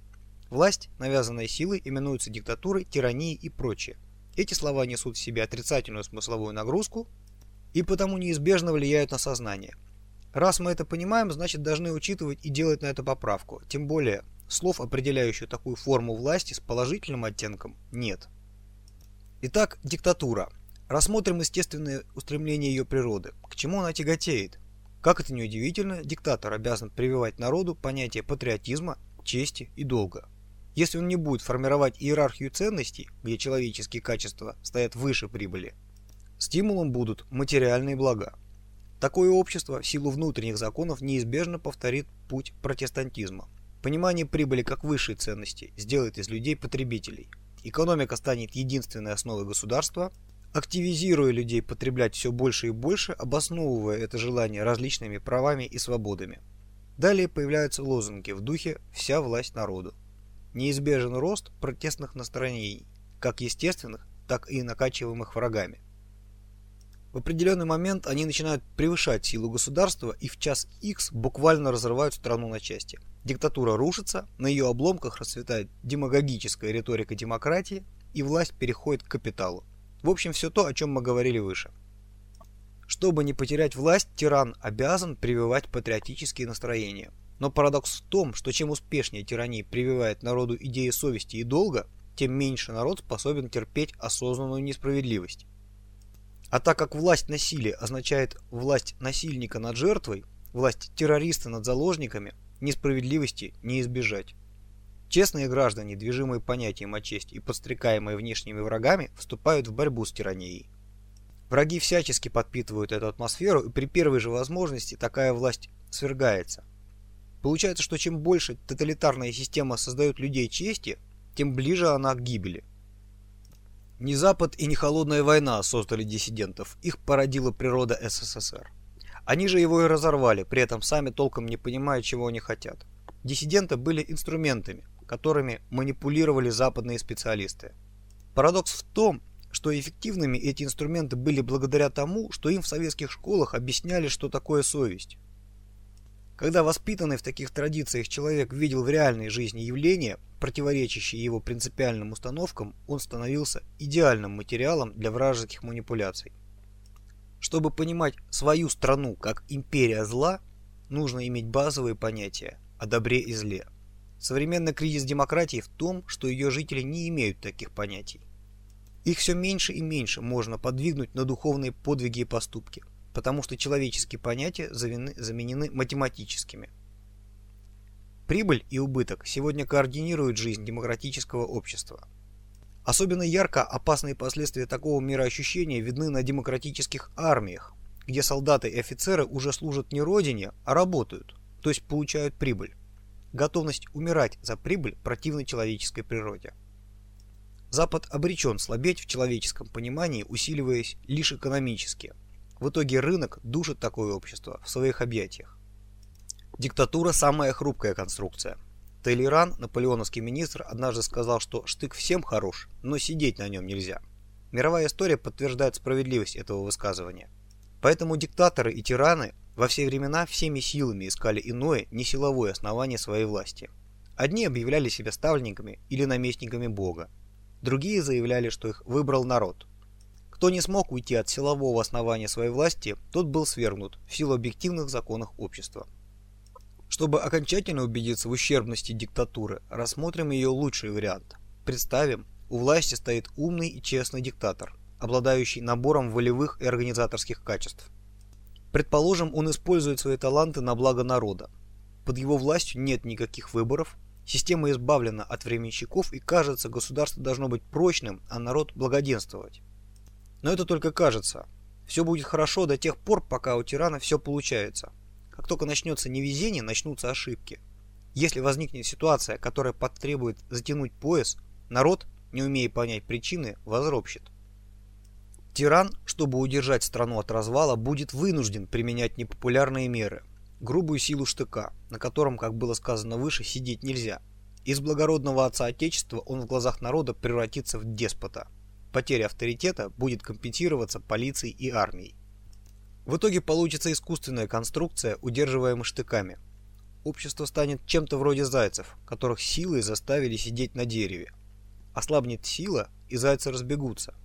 Власть, навязанная силой, именуется диктатурой, тиранией и прочее. Эти слова несут в себе отрицательную смысловую нагрузку и потому неизбежно влияют на сознание. Раз мы это понимаем, значит должны учитывать и делать на это поправку. Тем более, слов, определяющих такую форму власти с положительным оттенком, нет. Итак, диктатура. Рассмотрим естественные устремления ее природы. К чему она тяготеет? Как это неудивительно, диктатор обязан прививать народу понятие патриотизма, чести и долга. Если он не будет формировать иерархию ценностей, где человеческие качества стоят выше прибыли, стимулом будут материальные блага. Такое общество в силу внутренних законов неизбежно повторит путь протестантизма. Понимание прибыли как высшей ценности сделает из людей потребителей. Экономика станет единственной основой государства, активизируя людей потреблять все больше и больше, обосновывая это желание различными правами и свободами. Далее появляются лозунги в духе «вся власть народу» неизбежен рост протестных настроений, как естественных, так и накачиваемых врагами. В определенный момент они начинают превышать силу государства и в час X буквально разрывают страну на части. Диктатура рушится, на ее обломках расцветает демагогическая риторика демократии, и власть переходит к капиталу. В общем, все то, о чем мы говорили выше. Чтобы не потерять власть, тиран обязан прививать патриотические настроения – но парадокс в том, что чем успешнее тирания прививает народу идеи совести и долга, тем меньше народ способен терпеть осознанную несправедливость. А так как власть насилия означает власть насильника над жертвой, власть террориста над заложниками, несправедливости не избежать. Честные граждане, движимые понятием о чести и подстрекаемые внешними врагами, вступают в борьбу с тиранией. Враги всячески подпитывают эту атмосферу, и при первой же возможности такая власть свергается. Получается, что чем больше тоталитарная система создает людей чести, тем ближе она к гибели. Не Запад и не холодная война создали диссидентов, их породила природа СССР. Они же его и разорвали, при этом сами толком не понимая, чего они хотят. Диссиденты были инструментами, которыми манипулировали западные специалисты. Парадокс в том, что эффективными эти инструменты были благодаря тому, что им в советских школах объясняли, что такое совесть. Когда воспитанный в таких традициях человек видел в реальной жизни явления, противоречащие его принципиальным установкам, он становился идеальным материалом для вражеских манипуляций. Чтобы понимать свою страну как империя зла, нужно иметь базовые понятия о добре и зле. Современный кризис демократии в том, что ее жители не имеют таких понятий. Их все меньше и меньше можно подвигнуть на духовные подвиги и поступки – потому что человеческие понятия заменены математическими. Прибыль и убыток сегодня координируют жизнь демократического общества. Особенно ярко опасные последствия такого мироощущения видны на демократических армиях, где солдаты и офицеры уже служат не родине, а работают, то есть получают прибыль. Готовность умирать за прибыль противна человеческой природе. Запад обречен слабеть в человеческом понимании, усиливаясь лишь экономически – в итоге рынок душит такое общество в своих объятиях. Диктатура – самая хрупкая конструкция. Тейлеран, наполеоновский министр, однажды сказал, что штык всем хорош, но сидеть на нем нельзя. Мировая история подтверждает справедливость этого высказывания. Поэтому диктаторы и тираны во все времена всеми силами искали иное, не силовое основание своей власти. Одни объявляли себя ставленниками или наместниками Бога. Другие заявляли, что их выбрал народ – Кто не смог уйти от силового основания своей власти, тот был свергнут в силу объективных законов общества. Чтобы окончательно убедиться в ущербности диктатуры, рассмотрим ее лучший вариант. Представим, у власти стоит умный и честный диктатор, обладающий набором волевых и организаторских качеств. Предположим, он использует свои таланты на благо народа. Под его властью нет никаких выборов, система избавлена от временщиков и кажется, государство должно быть прочным, а народ благоденствовать. Но это только кажется. Все будет хорошо до тех пор, пока у тирана все получается. Как только начнется невезение, начнутся ошибки. Если возникнет ситуация, которая потребует затянуть пояс, народ не умея понять причины, возропщит. Тиран, чтобы удержать страну от развала, будет вынужден применять непопулярные меры. Грубую силу штыка, на котором, как было сказано выше, сидеть нельзя. Из благородного отца Отечества он в глазах народа превратится в деспота. Потеря авторитета будет компенсироваться полицией и армией. В итоге получится искусственная конструкция, удерживаемая штыками. Общество станет чем-то вроде зайцев, которых силой заставили сидеть на дереве. Ослабнет сила, и зайцы разбегутся.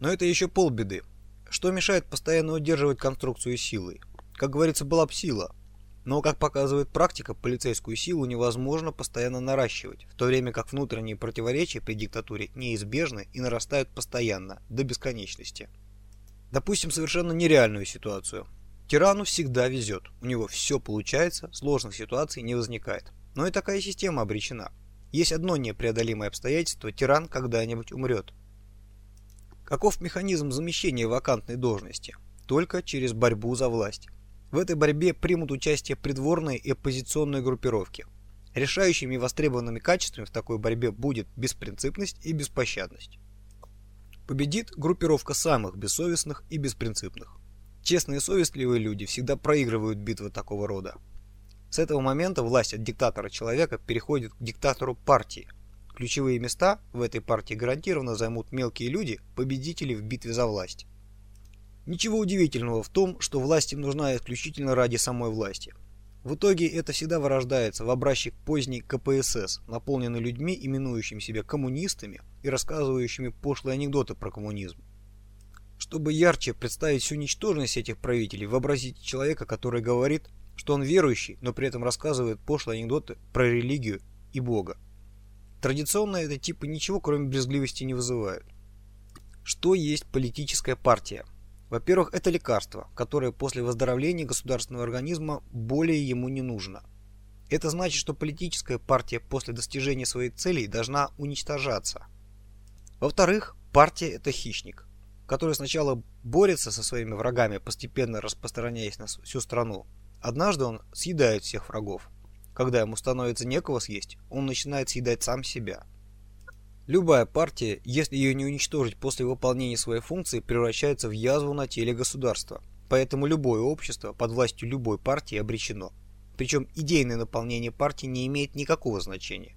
Но это еще полбеды. Что мешает постоянно удерживать конструкцию силой? Как говорится, была б сила. Но, как показывает практика, полицейскую силу невозможно постоянно наращивать, в то время как внутренние противоречия при диктатуре неизбежны и нарастают постоянно, до бесконечности. Допустим совершенно нереальную ситуацию. Тирану всегда везет, у него все получается, сложных ситуаций не возникает. Но и такая система обречена. Есть одно непреодолимое обстоятельство – тиран когда-нибудь умрет. Каков механизм замещения вакантной должности? Только через борьбу за власть. В этой борьбе примут участие придворные и оппозиционные группировки. Решающими и востребованными качествами в такой борьбе будет беспринципность и беспощадность. Победит группировка самых бессовестных и беспринципных. Честные и совестливые люди всегда проигрывают битвы такого рода. С этого момента власть от диктатора человека переходит к диктатору партии. Ключевые места в этой партии гарантированно займут мелкие люди, победители в битве за власть. Ничего удивительного в том, что власть им нужна исключительно ради самой власти. В итоге это всегда вырождается в образчик поздней КПСС, наполненный людьми, именующими себя коммунистами и рассказывающими пошлые анекдоты про коммунизм. Чтобы ярче представить всю ничтожность этих правителей, вообразите человека, который говорит – что он верующий, но при этом рассказывает пошлые анекдоты про религию и Бога. Традиционно это типа ничего, кроме брезгливости, не вызывают. Что есть политическая партия? Во-первых, это лекарство, которое после выздоровления государственного организма более ему не нужно. Это значит, что политическая партия после достижения своей цели должна уничтожаться. Во-вторых, партия – это хищник, который сначала борется со своими врагами, постепенно распространяясь на всю страну, Однажды он съедает всех врагов. Когда ему становится некого съесть, он начинает съедать сам себя. Любая партия, если ее не уничтожить после выполнения своей функции, превращается в язву на теле государства. Поэтому любое общество под властью любой партии обречено. Причем идейное наполнение партии не имеет никакого значения.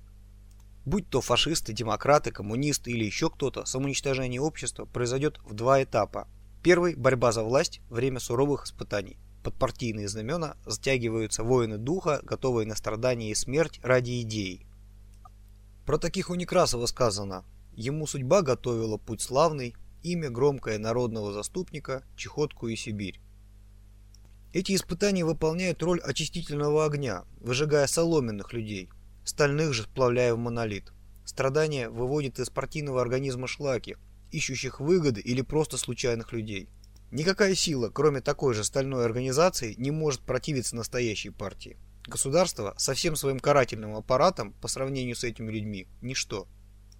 Будь то фашисты, демократы, коммунисты или еще кто-то, самоуничтожение общества произойдет в два этапа. Первый – борьба за власть, время суровых испытаний под партийные знамена затягиваются воины духа, готовые на страдания и смерть ради идей. Про таких у Некрасова сказано «Ему судьба готовила путь славный, имя громкое народного заступника, Чехотку и Сибирь». Эти испытания выполняют роль очистительного огня, выжигая соломенных людей, стальных же сплавляя в монолит. Страдания выводят из партийного организма шлаки, ищущих выгоды или просто случайных людей. Никакая сила, кроме такой же стальной организации, не может противиться настоящей партии. Государство со всем своим карательным аппаратом по сравнению с этими людьми – ничто.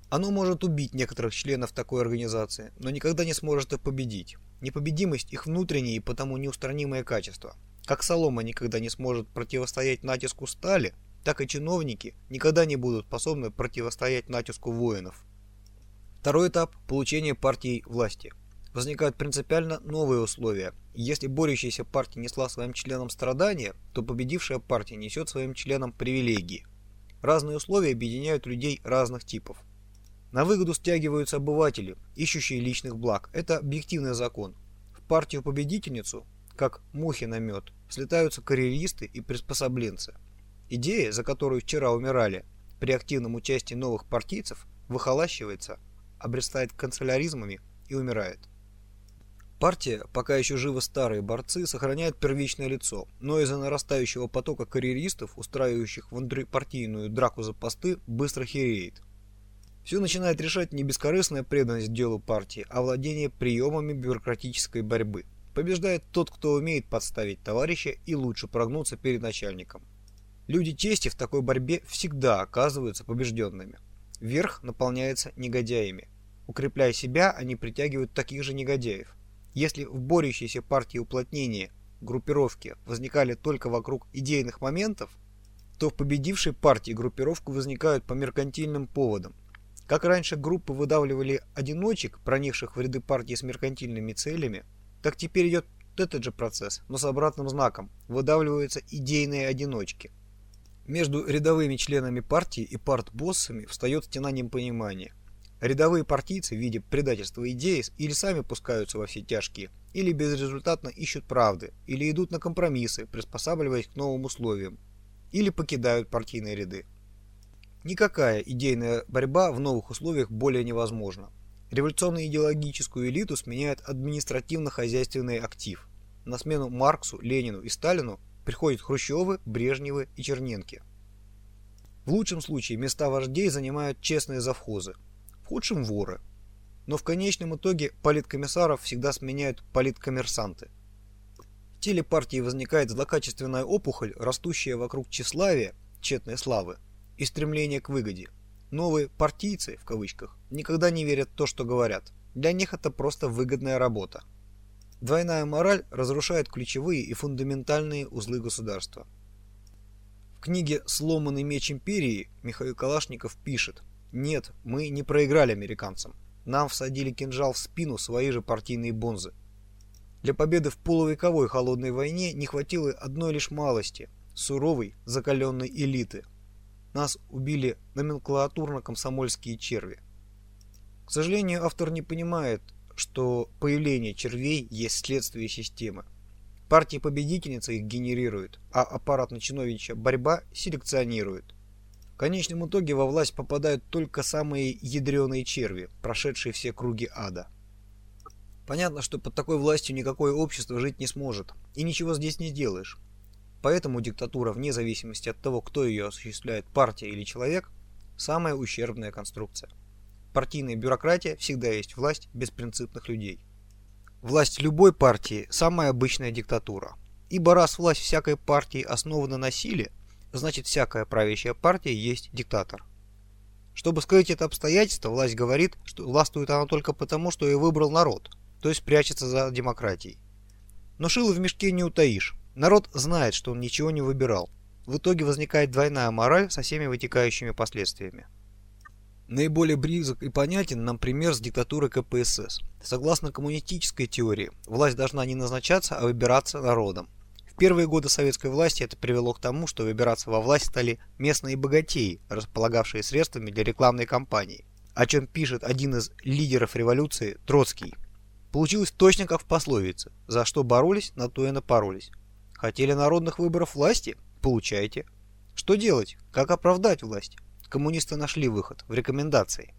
Оно может убить некоторых членов такой организации, но никогда не сможет их победить. Непобедимость – их внутреннее и потому неустранимое качество. Как солома никогда не сможет противостоять натиску стали, так и чиновники никогда не будут способны противостоять натиску воинов. Второй этап – получение партии власти – возникают принципиально новые условия. Если борющаяся партия несла своим членам страдания, то победившая партия несет своим членам привилегии. Разные условия объединяют людей разных типов. На выгоду стягиваются обыватели, ищущие личных благ. Это объективный закон. В партию-победительницу, как мухи на мед, слетаются карьеристы и приспособленцы. Идея, за которую вчера умирали, при активном участии новых партийцев, выхолащивается, обрастает канцеляризмами и умирает. Партия, пока еще живы старые борцы, сохраняет первичное лицо, но из-за нарастающего потока карьеристов, устраивающих внутрипартийную драку за посты, быстро хереет. Все начинает решать не бескорыстная преданность делу партии, а владение приемами бюрократической борьбы. Побеждает тот, кто умеет подставить товарища и лучше прогнуться перед начальником. Люди чести в такой борьбе всегда оказываются побежденными. Верх наполняется негодяями. Укрепляя себя, они притягивают таких же негодяев. Если в борющейся партии уплотнения группировки возникали только вокруг идейных моментов, то в победившей партии группировку возникают по меркантильным поводам. Как раньше группы выдавливали одиночек, проникших в ряды партии с меркантильными целями, так теперь идет этот же процесс, но с обратным знаком. Выдавливаются идейные одиночки. Между рядовыми членами партии и партбоссами встает стена непонимания – Рядовые партийцы, видя предательство идеи, или сами пускаются во все тяжкие, или безрезультатно ищут правды, или идут на компромиссы, приспосабливаясь к новым условиям, или покидают партийные ряды. Никакая идейная борьба в новых условиях более невозможна. Революционно-идеологическую элиту сменяет административно-хозяйственный актив. На смену Марксу, Ленину и Сталину приходят Хрущевы, Брежневы и Черненки. В лучшем случае места вождей занимают честные завхозы, в худшем воры. Но в конечном итоге политкомиссаров всегда сменяют политкоммерсанты. В теле партии возникает злокачественная опухоль, растущая вокруг тщеславия, тщетной славы и стремления к выгоде. Новые «партийцы» в кавычках никогда не верят в то, что говорят. Для них это просто выгодная работа. Двойная мораль разрушает ключевые и фундаментальные узлы государства. В книге «Сломанный меч империи» Михаил Калашников пишет – нет, мы не проиграли американцам. Нам всадили кинжал в спину свои же партийные бонзы. Для победы в полувековой холодной войне не хватило одной лишь малости – суровой, закаленной элиты. Нас убили номенклатурно-комсомольские черви. К сожалению, автор не понимает, что появление червей есть следствие системы. Партии-победительница их генерирует, а аппарат Начиновича борьба селекционирует. В конечном итоге во власть попадают только самые ядреные черви, прошедшие все круги ада. Понятно, что под такой властью никакое общество жить не сможет, и ничего здесь не сделаешь. Поэтому диктатура, вне зависимости от того, кто ее осуществляет, партия или человек, самая ущербная конструкция. Партийная бюрократия всегда есть власть беспринципных людей. Власть любой партии – самая обычная диктатура. Ибо раз власть всякой партии основана на силе – значит всякая правящая партия есть диктатор. Чтобы скрыть это обстоятельство, власть говорит, что властвует она только потому, что ее выбрал народ, то есть прячется за демократией. Но шило в мешке не утаишь. Народ знает, что он ничего не выбирал. В итоге возникает двойная мораль со всеми вытекающими последствиями. Наиболее близок и понятен нам пример с диктатурой КПСС. Согласно коммунистической теории, власть должна не назначаться, а выбираться народом. Первые годы советской власти это привело к тому, что выбираться во власть стали местные богатеи, располагавшие средствами для рекламной кампании, о чем пишет один из лидеров революции Троцкий. Получилось точно как в пословице «За что боролись, на то и напоролись». Хотели народных выборов власти? Получайте. Что делать? Как оправдать власть? Коммунисты нашли выход в рекомендации.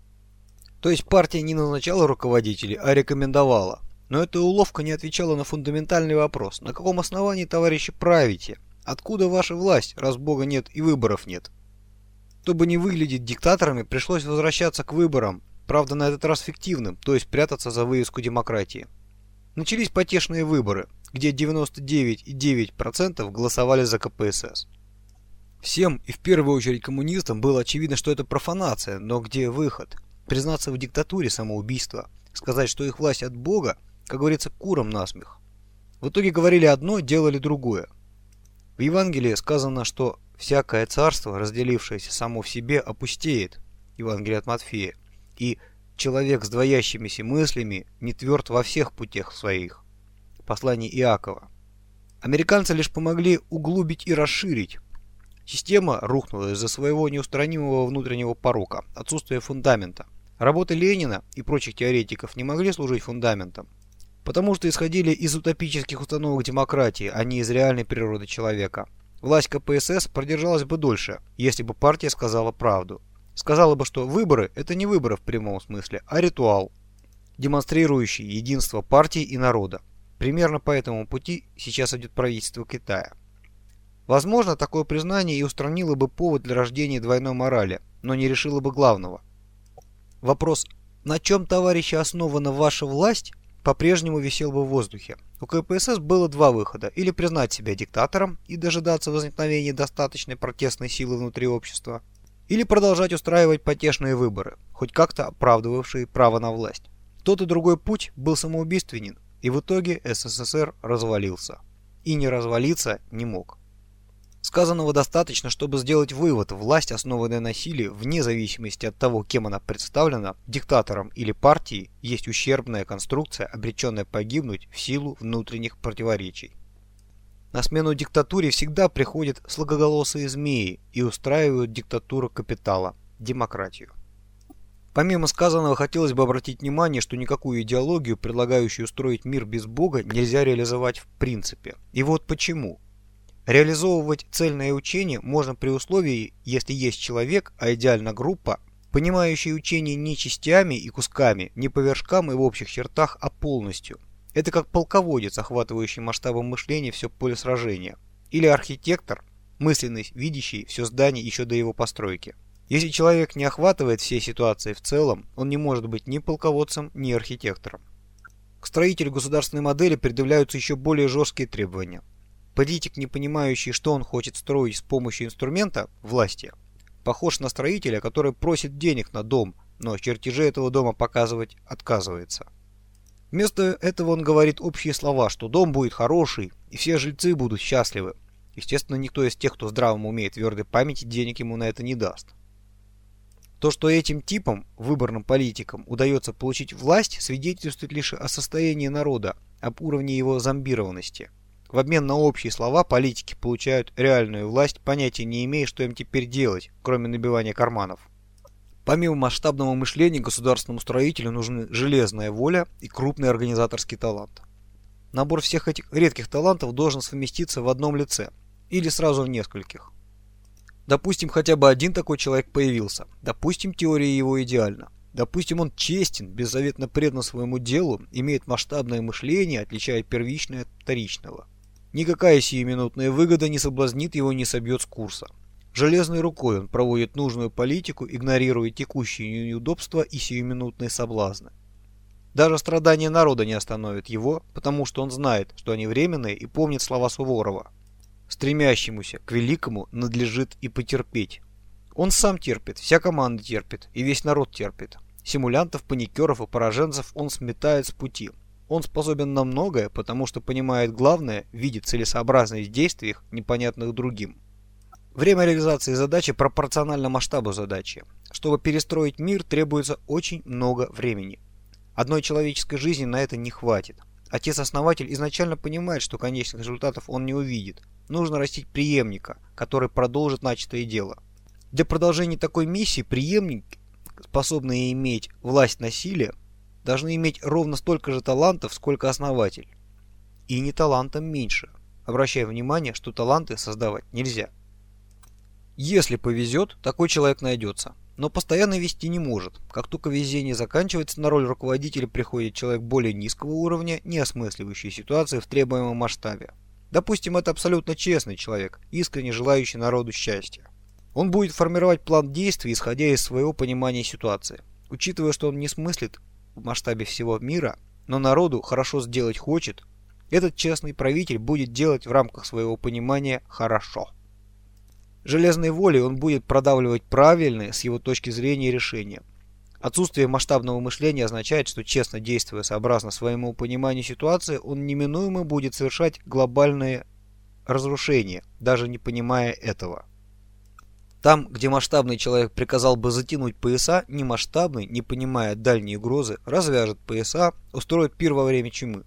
То есть партия не назначала руководителей, а рекомендовала. Но эта уловка не отвечала на фундаментальный вопрос. На каком основании, товарищи, правите? Откуда ваша власть, раз Бога нет и выборов нет? Чтобы не выглядеть диктаторами, пришлось возвращаться к выборам, правда на этот раз фиктивным, то есть прятаться за вывеску демократии. Начались потешные выборы, где 99,9% голосовали за КПСС. Всем, и в первую очередь коммунистам, было очевидно, что это профанация, но где выход? Признаться в диктатуре самоубийство, сказать, что их власть от Бога как говорится, куром насмех. В итоге говорили одно, делали другое. В Евангелии сказано, что всякое царство, разделившееся само в себе, опустеет. Евангелие от Матфея. И человек с двоящимися мыслями не тверд во всех путях своих. Послание Иакова. Американцы лишь помогли углубить и расширить. Система рухнула из-за своего неустранимого внутреннего порока, отсутствия фундамента. Работы Ленина и прочих теоретиков не могли служить фундаментом потому что исходили из утопических установок демократии, а не из реальной природы человека. Власть КПСС продержалась бы дольше, если бы партия сказала правду. Сказала бы, что выборы – это не выборы в прямом смысле, а ритуал. демонстрирующий единство партии и народа. Примерно по этому пути сейчас идет правительство Китая. Возможно, такое признание и устранило бы повод для рождения двойной морали, но не решило бы главного. Вопрос, на чем, товарищи, основана ваша власть, по-прежнему висел бы в воздухе. У КПСС было два выхода. Или признать себя диктатором и дожидаться возникновения достаточной протестной силы внутри общества, или продолжать устраивать потешные выборы, хоть как-то оправдывавшие право на власть. Тот и другой путь был самоубийственен, и в итоге СССР развалился. И не развалиться не мог. Сказанного достаточно, чтобы сделать вывод, власть, основанная на силе, вне зависимости от того, кем она представлена, диктатором или партией, есть ущербная конструкция, обреченная погибнуть в силу внутренних противоречий. На смену диктатуре всегда приходят слагоголосые змеи и устраивают диктатуру капитала, демократию. Помимо сказанного, хотелось бы обратить внимание, что никакую идеологию, предлагающую устроить мир без Бога, нельзя реализовать в принципе. И вот почему. Реализовывать цельное учение можно при условии, если есть человек, а идеально группа, понимающая учение не частями и кусками, не по вершкам и в общих чертах, а полностью. Это как полководец, охватывающий масштабом мышления все поле сражения. Или архитектор, мысленный, видящий все здание еще до его постройки. Если человек не охватывает все ситуации в целом, он не может быть ни полководцем, ни архитектором. К строителю государственной модели предъявляются еще более жесткие требования. Политик, не понимающий, что он хочет строить с помощью инструмента власти, похож на строителя, который просит денег на дом, но чертежи этого дома показывать отказывается. Вместо этого он говорит общие слова, что дом будет хороший и все жильцы будут счастливы. Естественно, никто из тех, кто здравым умеет твердой памяти, денег ему на это не даст. То, что этим типам, выборным политикам, удается получить власть, свидетельствует лишь о состоянии народа, об уровне его зомбированности – в обмен на общие слова политики получают реальную власть, понятия не имея, что им теперь делать, кроме набивания карманов. Помимо масштабного мышления государственному строителю нужны железная воля и крупный организаторский талант. Набор всех этих редких талантов должен совместиться в одном лице, или сразу в нескольких. Допустим, хотя бы один такой человек появился. Допустим, теория его идеальна. Допустим, он честен, беззаветно предан своему делу, имеет масштабное мышление, отличает первичное от вторичного. Никакая сиюминутная выгода не соблазнит его, не собьет с курса. Железной рукой он проводит нужную политику, игнорируя текущие неудобства и сиюминутные соблазны. Даже страдания народа не остановят его, потому что он знает, что они временные и помнит слова Суворова. Стремящемуся к великому надлежит и потерпеть. Он сам терпит, вся команда терпит, и весь народ терпит. Симулянтов, паникеров и пораженцев он сметает с пути. Он способен на многое, потому что понимает главное, видит целесообразность в действиях, непонятных другим. Время реализации задачи пропорционально масштабу задачи. Чтобы перестроить мир, требуется очень много времени. Одной человеческой жизни на это не хватит. Отец-основатель изначально понимает, что конечных результатов он не увидит. Нужно растить преемника, который продолжит начатое дело. Для продолжения такой миссии преемник, способный иметь власть насилия, должны иметь ровно столько же талантов, сколько основатель. И не талантом меньше, обращая внимание, что таланты создавать нельзя. Если повезет, такой человек найдется, но постоянно вести не может. Как только везение заканчивается, на роль руководителя приходит человек более низкого уровня, не осмысливающий ситуацию в требуемом масштабе. Допустим, это абсолютно честный человек, искренне желающий народу счастья. Он будет формировать план действий, исходя из своего понимания ситуации. Учитывая, что он не смыслит в масштабе всего мира, но народу хорошо сделать хочет, этот честный правитель будет делать в рамках своего понимания хорошо. Железной волей он будет продавливать правильные с его точки зрения решения. Отсутствие масштабного мышления означает, что честно действуя сообразно своему пониманию ситуации, он неминуемо будет совершать глобальные разрушения, даже не понимая этого. Там, где масштабный человек приказал бы затянуть пояса, немасштабный, не понимая дальние угрозы, развяжет пояса, устроит пир во время чумы.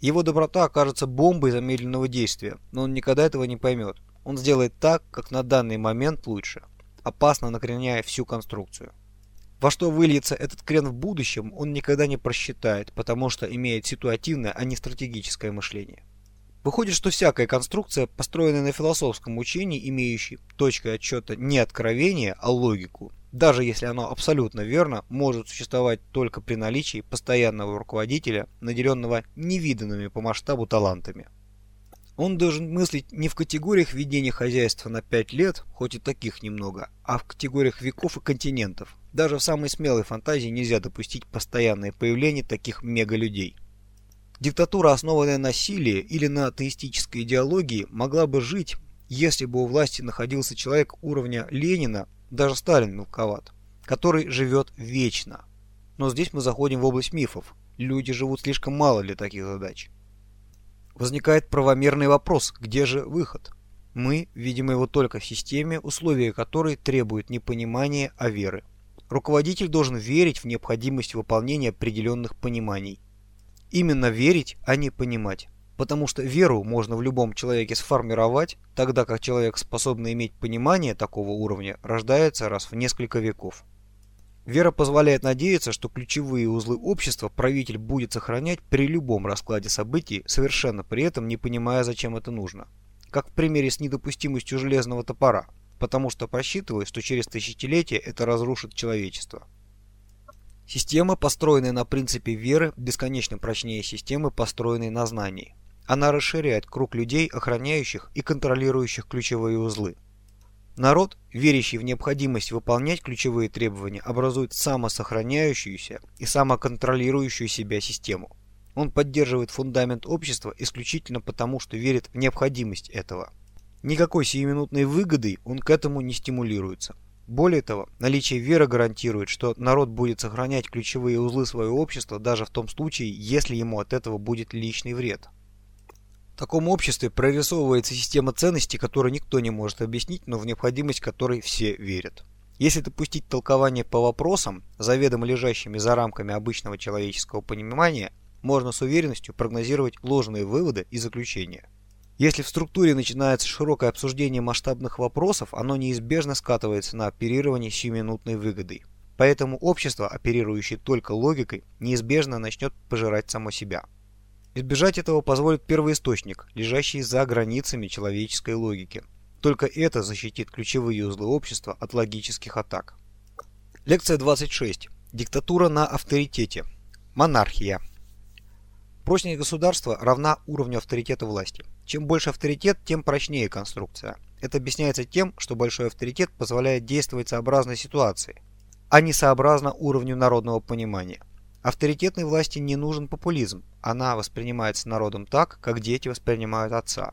Его доброта окажется бомбой замедленного действия, но он никогда этого не поймет. Он сделает так, как на данный момент лучше, опасно накреняя всю конструкцию. Во что выльется этот крен в будущем, он никогда не просчитает, потому что имеет ситуативное, а не стратегическое мышление. Выходит, что всякая конструкция, построенная на философском учении, имеющей точкой отчета не откровение, а логику, даже если оно абсолютно верно, может существовать только при наличии постоянного руководителя, наделенного невиданными по масштабу талантами. Он должен мыслить не в категориях ведения хозяйства на 5 лет, хоть и таких немного, а в категориях веков и континентов. Даже в самой смелой фантазии нельзя допустить постоянное появление таких мегалюдей. Диктатура, основанная на силе или на атеистической идеологии, могла бы жить, если бы у власти находился человек уровня Ленина, даже Сталин мелковат, который живет вечно. Но здесь мы заходим в область мифов. Люди живут слишком мало для таких задач. Возникает правомерный вопрос, где же выход? Мы видим его только в системе, условия которой требуют не понимания, а веры. Руководитель должен верить в необходимость выполнения определенных пониманий. Именно верить, а не понимать. Потому что веру можно в любом человеке сформировать, тогда как человек, способный иметь понимание такого уровня, рождается раз в несколько веков. Вера позволяет надеяться, что ключевые узлы общества правитель будет сохранять при любом раскладе событий, совершенно при этом не понимая, зачем это нужно. Как в примере с недопустимостью железного топора, потому что просчитывает, что через тысячелетия это разрушит человечество. Система, построенная на принципе веры, бесконечно прочнее системы, построенной на знании. Она расширяет круг людей, охраняющих и контролирующих ключевые узлы. Народ, верящий в необходимость выполнять ключевые требования, образует самосохраняющуюся и самоконтролирующую себя систему. Он поддерживает фундамент общества исключительно потому, что верит в необходимость этого. Никакой сиюминутной выгодой он к этому не стимулируется. Более того, наличие веры гарантирует, что народ будет сохранять ключевые узлы своего общества даже в том случае, если ему от этого будет личный вред. В таком обществе прорисовывается система ценностей, которую никто не может объяснить, но в необходимость которой все верят. Если допустить толкование по вопросам, заведомо лежащими за рамками обычного человеческого понимания, можно с уверенностью прогнозировать ложные выводы и заключения. Если в структуре начинается широкое обсуждение масштабных вопросов, оно неизбежно скатывается на оперирование сиюминутной выгодой. Поэтому общество, оперирующее только логикой, неизбежно начнет пожирать само себя. Избежать этого позволит первоисточник, лежащий за границами человеческой логики. Только это защитит ключевые узлы общества от логических атак. Лекция 26. Диктатура на авторитете. Монархия. Прочность государства равна уровню авторитета власти. Чем больше авторитет, тем прочнее конструкция. Это объясняется тем, что большой авторитет позволяет действовать сообразно ситуации, а не сообразно уровню народного понимания. Авторитетной власти не нужен популизм, она воспринимается народом так, как дети воспринимают отца.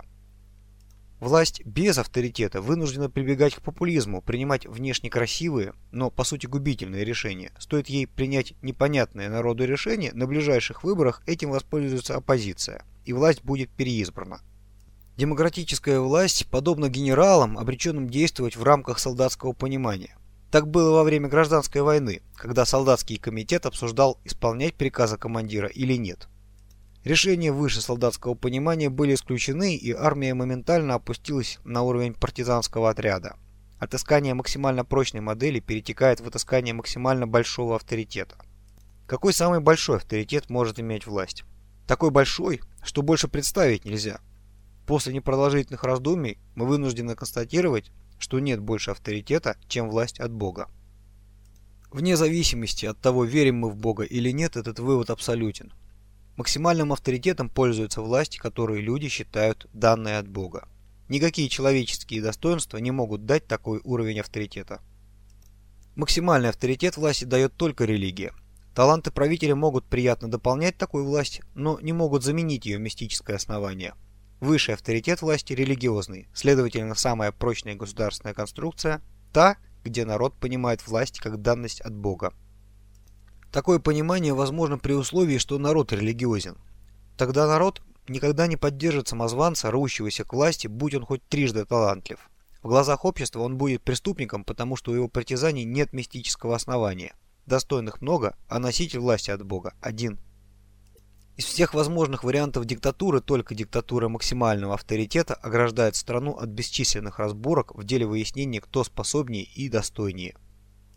Власть без авторитета вынуждена прибегать к популизму, принимать внешне красивые, но по сути губительные решения. Стоит ей принять непонятное народу решение, на ближайших выборах этим воспользуется оппозиция, и власть будет переизбрана. Демократическая власть подобна генералам, обреченным действовать в рамках солдатского понимания. Так было во время гражданской войны, когда солдатский комитет обсуждал, исполнять приказы командира или нет. Решения выше солдатского понимания были исключены, и армия моментально опустилась на уровень партизанского отряда. Отыскание максимально прочной модели перетекает в отыскание максимально большого авторитета. Какой самый большой авторитет может иметь власть? Такой большой, что больше представить нельзя. После непродолжительных раздумий мы вынуждены констатировать, что нет больше авторитета, чем власть от Бога. Вне зависимости от того, верим мы в Бога или нет, этот вывод абсолютен. Максимальным авторитетом пользуется власть, которую люди считают данной от Бога. Никакие человеческие достоинства не могут дать такой уровень авторитета. Максимальный авторитет власти дает только религия. Таланты правителя могут приятно дополнять такую власть, но не могут заменить ее мистическое основание – Высший авторитет власти религиозный, следовательно, самая прочная государственная конструкция – та, где народ понимает власть как данность от Бога. Такое понимание возможно при условии, что народ религиозен. Тогда народ никогда не поддержит самозванца, рвущегося к власти, будь он хоть трижды талантлив. В глазах общества он будет преступником, потому что у его притязаний нет мистического основания. Достойных много, а носитель власти от Бога один – из всех возможных вариантов диктатуры только диктатура максимального авторитета ограждает страну от бесчисленных разборок в деле выяснения, кто способнее и достойнее.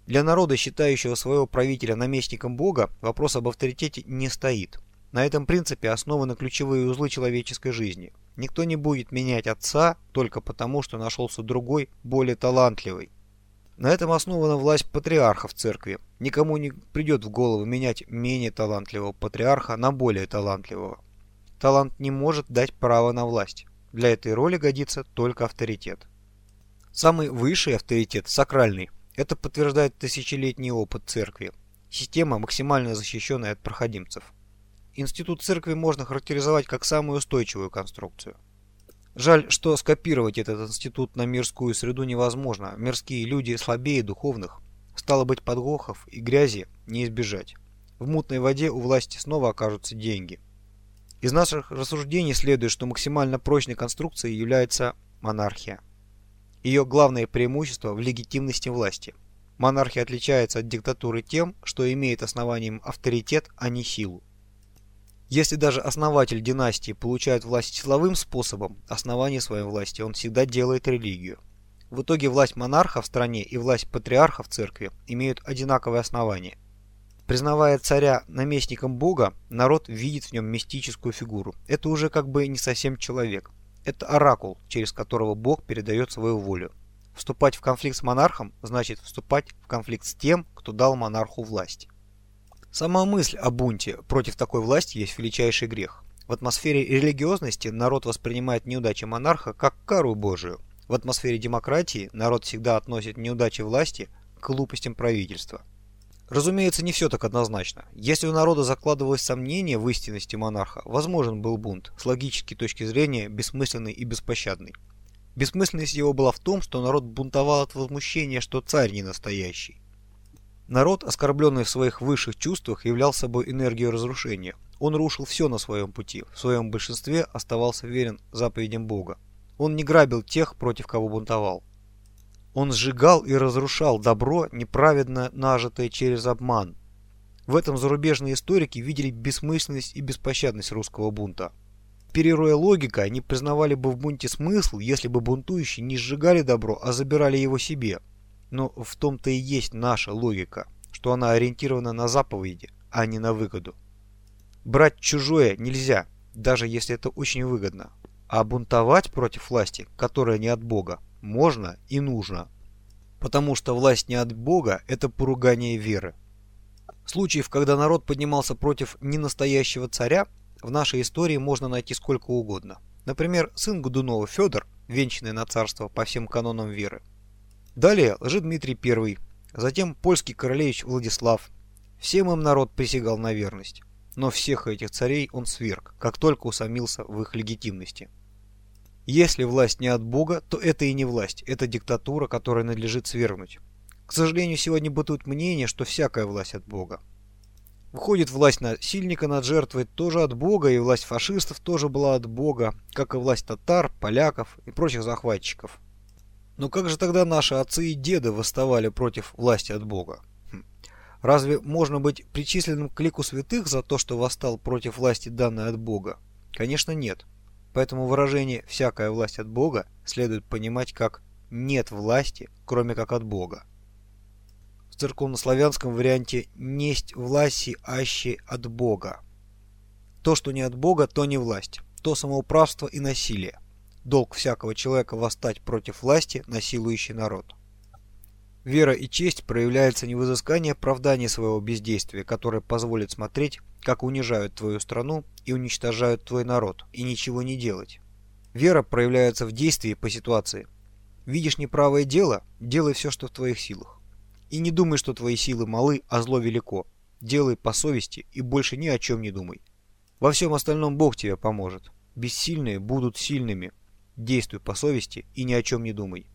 Для народа, считающего своего правителя наместником Бога, вопрос об авторитете не стоит. На этом принципе основаны ключевые узлы человеческой жизни. Никто не будет менять отца только потому, что нашелся другой, более талантливый. На этом основана власть патриарха в церкви. Никому не придет в голову менять менее талантливого патриарха на более талантливого. Талант не может дать право на власть. Для этой роли годится только авторитет. Самый высший авторитет – сакральный. Это подтверждает тысячелетний опыт церкви. Система, максимально защищенная от проходимцев. Институт церкви можно характеризовать как самую устойчивую конструкцию. Жаль, что скопировать этот институт на мирскую среду невозможно. Мирские люди слабее духовных. Стало быть, подгохов и грязи не избежать. В мутной воде у власти снова окажутся деньги. Из наших рассуждений следует, что максимально прочной конструкцией является монархия. Ее главное преимущество в легитимности власти. Монархия отличается от диктатуры тем, что имеет основанием авторитет, а не силу. Если даже основатель династии получает власть силовым способом, основание своей власти он всегда делает религию. В итоге власть монарха в стране и власть патриарха в церкви имеют одинаковое основание. Признавая царя наместником бога, народ видит в нем мистическую фигуру. Это уже как бы не совсем человек. Это оракул, через которого бог передает свою волю. Вступать в конфликт с монархом значит вступать в конфликт с тем, кто дал монарху власть. Сама мысль о бунте против такой власти есть величайший грех. В атмосфере религиозности народ воспринимает неудачи монарха как кару Божию. В атмосфере демократии народ всегда относит неудачи власти к глупостям правительства. Разумеется, не все так однозначно. Если у народа закладывалось сомнение в истинности монарха, возможен был бунт, с логической точки зрения бессмысленный и беспощадный. Бессмысленность его была в том, что народ бунтовал от возмущения, что царь не настоящий. Народ, оскорбленный в своих высших чувствах, являл собой энергию разрушения. Он рушил все на своем пути, в своем большинстве оставался верен заповедям Бога. Он не грабил тех, против кого бунтовал. Он сжигал и разрушал добро, неправедно нажитое через обман. В этом зарубежные историки видели бессмысленность и беспощадность русского бунта. Оперируя логикой, они признавали бы в бунте смысл, если бы бунтующие не сжигали добро, а забирали его себе – но в том-то и есть наша логика, что она ориентирована на заповеди, а не на выгоду. Брать чужое нельзя, даже если это очень выгодно. А бунтовать против власти, которая не от Бога, можно и нужно. Потому что власть не от Бога – это поругание веры. Случаев, когда народ поднимался против ненастоящего царя, в нашей истории можно найти сколько угодно. Например, сын Годунова Федор, венчанный на царство по всем канонам веры, Далее Лжедмитрий I, затем польский королевич Владислав. Всем им народ присягал на верность, но всех этих царей он сверг, как только усомнился в их легитимности. Если власть не от Бога, то это и не власть, это диктатура, которую надлежит свергнуть. К сожалению, сегодня бытует мнение, что всякая власть от Бога. Выходит, власть насильника над жертвой тоже от Бога, и власть фашистов тоже была от Бога, как и власть татар, поляков и прочих захватчиков. Но как же тогда наши отцы и деды восставали против власти от Бога? Хм. Разве можно быть причисленным к лику святых за то, что восстал против власти, данной от Бога? Конечно, нет. Поэтому выражение «всякая власть от Бога» следует понимать как «нет власти, кроме как от Бога». В церковнославянском варианте «несть власти аще от Бога». То, что не от Бога, то не власть, то самоуправство и насилие. Долг всякого человека восстать против власти, насилующей народ. Вера и честь проявляются не в изыскании оправдания своего бездействия, которое позволит смотреть, как унижают твою страну и уничтожают твой народ, и ничего не делать. Вера проявляется в действии по ситуации. Видишь неправое дело – делай все, что в твоих силах. И не думай, что твои силы малы, а зло велико. Делай по совести и больше ни о чем не думай. Во всем остальном Бог тебе поможет. Бессильные будут сильными, Действуй по совести и ни о чем не думай.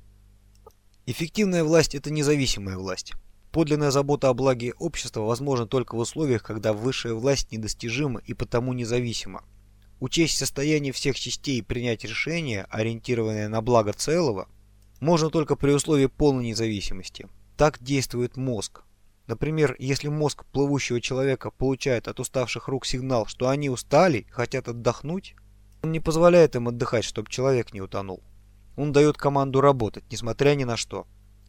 Эффективная власть – это независимая власть. Подлинная забота о благе общества возможна только в условиях, когда высшая власть недостижима и потому независима. Учесть состояние всех частей и принять решение, ориентированное на благо целого, можно только при условии полной независимости. Так действует мозг. Например, если мозг плывущего человека получает от уставших рук сигнал, что они устали, хотят отдохнуть, он не позволяет им отдыхать, чтобы человек не утонул. Он дает команду работать, несмотря ни на что.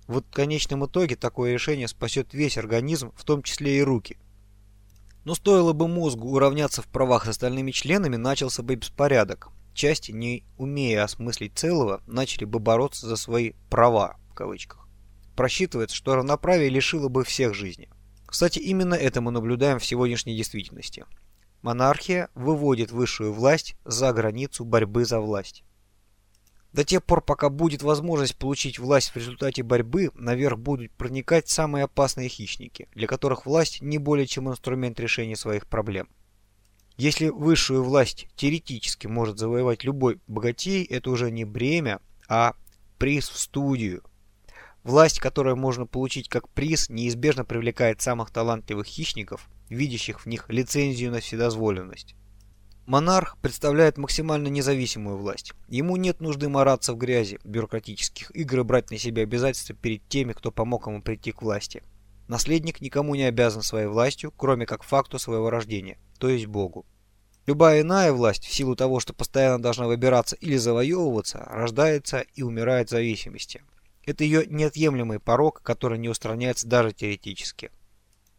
Вот в конечном итоге такое решение спасет весь организм, в том числе и руки. Но стоило бы мозгу уравняться в правах с остальными членами, начался бы беспорядок. Части, не умея осмыслить целого, начали бы бороться за свои «права» в кавычках. просчитывается, что равноправие лишило бы всех жизни. Кстати, именно это мы наблюдаем в сегодняшней действительности. Монархия выводит высшую власть за границу борьбы за власть. До тех пор, пока будет возможность получить власть в результате борьбы, наверх будут проникать самые опасные хищники, для которых власть не более чем инструмент решения своих проблем. Если высшую власть теоретически может завоевать любой богатей, это уже не бремя, а приз в студию. Власть, которую можно получить как приз, неизбежно привлекает самых талантливых хищников, видящих в них лицензию на вседозволенность. Монарх представляет максимально независимую власть. Ему нет нужды мараться в грязи бюрократических игр и брать на себя обязательства перед теми, кто помог ему прийти к власти. Наследник никому не обязан своей властью, кроме как факту своего рождения, то есть Богу. Любая иная власть, в силу того, что постоянно должна выбираться или завоевываться, рождается и умирает в зависимости. Это ее неотъемлемый порог, который не устраняется даже теоретически.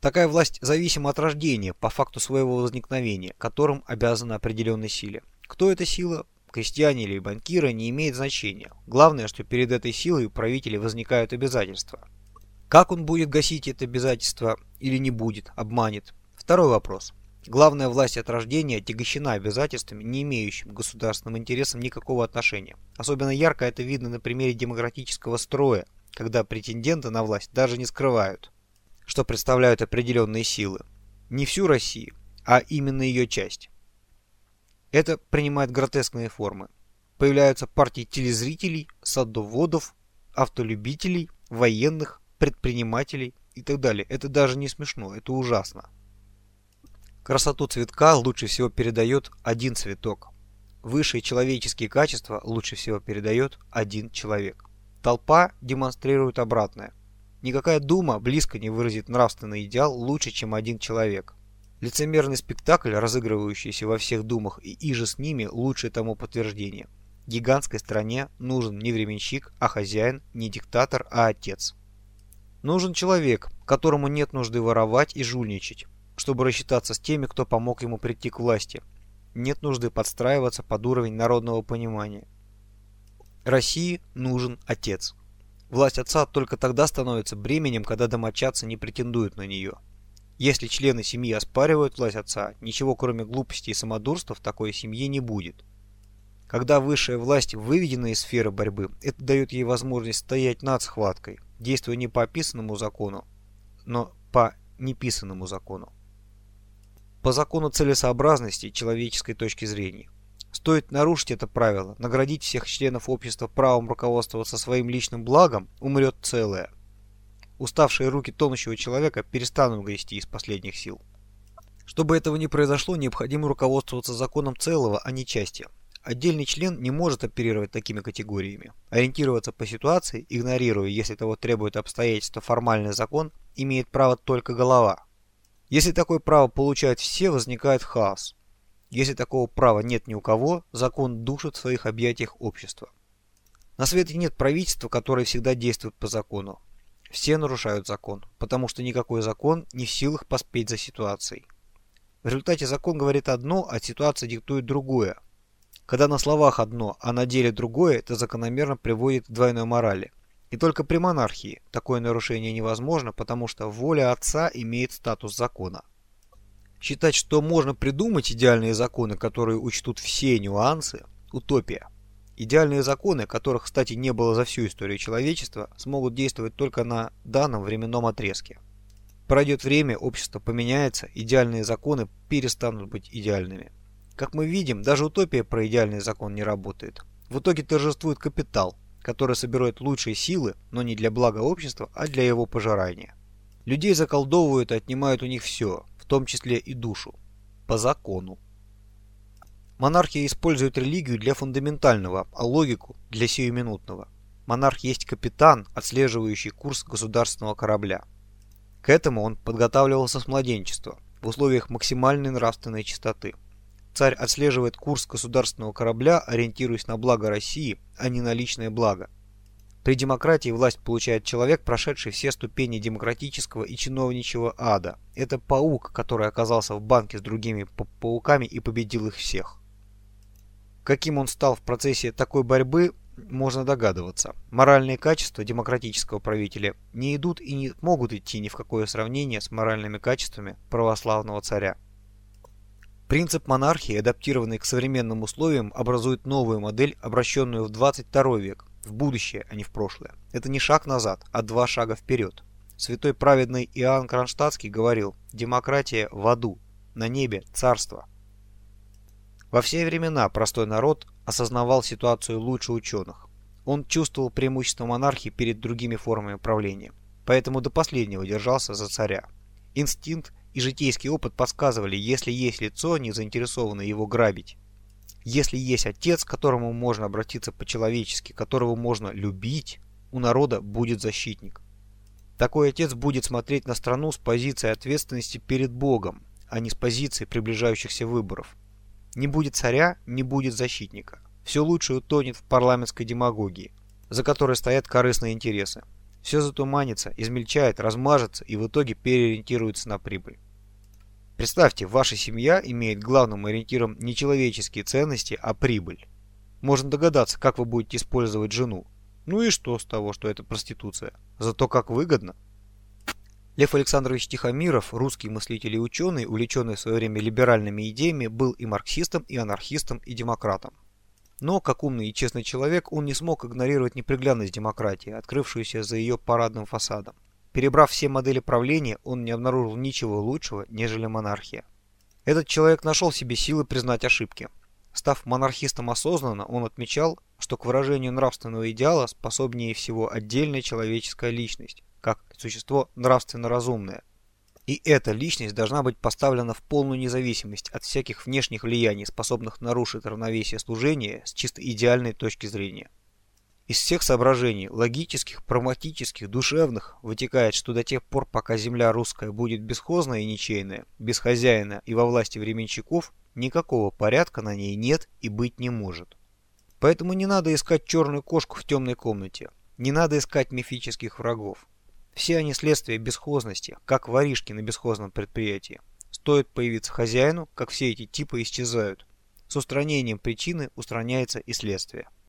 Такая власть зависима от рождения, по факту своего возникновения, которым обязана определенной силе. Кто эта сила, крестьяне или банкиры, не имеет значения. Главное, что перед этой силой у правителей возникают обязательства. Как он будет гасить это обязательство или не будет, обманет? Второй вопрос. Главная власть от рождения отягощена обязательствами, не имеющими к государственным интересам никакого отношения. Особенно ярко это видно на примере демократического строя, когда претенденты на власть даже не скрывают, что представляют определенные силы. Не всю Россию, а именно ее часть. Это принимает гротескные формы. Появляются партии телезрителей, садоводов, автолюбителей, военных, предпринимателей и так далее. Это даже не смешно, это ужасно. Красоту цветка лучше всего передает один цветок. Высшие человеческие качества лучше всего передает один человек. Толпа демонстрирует обратное. Никакая дума близко не выразит нравственный идеал лучше, чем один человек. Лицемерный спектакль, разыгрывающийся во всех думах и иже с ними, лучшее тому подтверждение. Гигантской стране нужен не временщик, а хозяин, не диктатор, а отец. Нужен человек, которому нет нужды воровать и жульничать, чтобы рассчитаться с теми, кто помог ему прийти к власти. Нет нужды подстраиваться под уровень народного понимания. России нужен отец. Власть отца только тогда становится бременем, когда домочадцы не претендуют на нее. Если члены семьи оспаривают власть отца, ничего кроме глупости и самодурства в такой семье не будет. Когда высшая власть выведена из сферы борьбы, это дает ей возможность стоять над схваткой, действуя не по описанному закону, но по неписанному закону. По закону целесообразности человеческой точки зрения. Стоит нарушить это правило, наградить всех членов общества правом руководствоваться своим личным благом, умрет целое. Уставшие руки тонущего человека перестанут грести из последних сил. Чтобы этого не произошло, необходимо руководствоваться законом целого, а не части. Отдельный член не может оперировать такими категориями. Ориентироваться по ситуации, игнорируя, если того требует обстоятельства формальный закон, имеет право только голова. Если такое право получают все, возникает хаос. Если такого права нет ни у кого, закон душит в своих объятиях общество. На свете нет правительства, которое всегда действует по закону. Все нарушают закон, потому что никакой закон не в силах поспеть за ситуацией. В результате закон говорит одно, а ситуация диктует другое. Когда на словах одно, а на деле другое, это закономерно приводит к двойной морали. И только при монархии такое нарушение невозможно, потому что воля отца имеет статус закона. Считать, что можно придумать идеальные законы, которые учтут все нюансы – утопия. Идеальные законы, которых, кстати, не было за всю историю человечества, смогут действовать только на данном временном отрезке. Пройдет время, общество поменяется, идеальные законы перестанут быть идеальными. Как мы видим, даже утопия про идеальный закон не работает. В итоге торжествует капитал, который собирает лучшие силы, но не для блага общества, а для его пожирания. Людей заколдовывают и отнимают у них все, том числе и душу, по закону. Монархия использует религию для фундаментального, а логику для сиюминутного. Монарх есть капитан, отслеживающий курс государственного корабля. К этому он подготавливался с младенчества, в условиях максимальной нравственной чистоты. Царь отслеживает курс государственного корабля, ориентируясь на благо России, а не на личное благо. При демократии власть получает человек, прошедший все ступени демократического и чиновничьего ада. Это паук, который оказался в банке с другими пауками и победил их всех. Каким он стал в процессе такой борьбы, можно догадываться. Моральные качества демократического правителя не идут и не могут идти ни в какое сравнение с моральными качествами православного царя. Принцип монархии, адаптированный к современным условиям, образует новую модель, обращенную в 22 век, в будущее, а не в прошлое. Это не шаг назад, а два шага вперед. Святой праведный Иоанн Кронштадтский говорил «Демократия в аду, на небе царство». Во все времена простой народ осознавал ситуацию лучше ученых. Он чувствовал преимущество монархии перед другими формами правления, поэтому до последнего держался за царя. Инстинкт и житейский опыт подсказывали, если есть лицо, не заинтересованное его грабить, если есть отец, к которому можно обратиться по-человечески, которого можно любить, у народа будет защитник. Такой отец будет смотреть на страну с позиции ответственности перед Богом, а не с позиции приближающихся выборов. Не будет царя, не будет защитника. Все лучше утонет в парламентской демагогии, за которой стоят корыстные интересы. Все затуманится, измельчает, размажется и в итоге переориентируется на прибыль. Представьте, ваша семья имеет главным ориентиром не человеческие ценности, а прибыль. Можно догадаться, как вы будете использовать жену. Ну и что с того, что это проституция? Зато как выгодно. Лев Александрович Тихомиров, русский мыслитель и ученый, увлеченный в свое время либеральными идеями, был и марксистом, и анархистом, и демократом. Но, как умный и честный человек, он не смог игнорировать неприглядность демократии, открывшуюся за ее парадным фасадом. Перебрав все модели правления, он не обнаружил ничего лучшего, нежели монархия. Этот человек нашел себе силы признать ошибки. Став монархистом осознанно, он отмечал, что к выражению нравственного идеала способнее всего отдельная человеческая личность, как существо нравственно разумное. И эта личность должна быть поставлена в полную независимость от всяких внешних влияний, способных нарушить равновесие служения с чисто идеальной точки зрения. Из всех соображений, логических, прагматических, душевных, вытекает, что до тех пор, пока земля русская будет бесхозная и ничейная, без хозяина и во власти временщиков, никакого порядка на ней нет и быть не может. Поэтому не надо искать черную кошку в темной комнате, не надо искать мифических врагов. Все они следствие бесхозности, как воришки на бесхозном предприятии. Стоит появиться хозяину, как все эти типы исчезают. С устранением причины устраняется и следствие.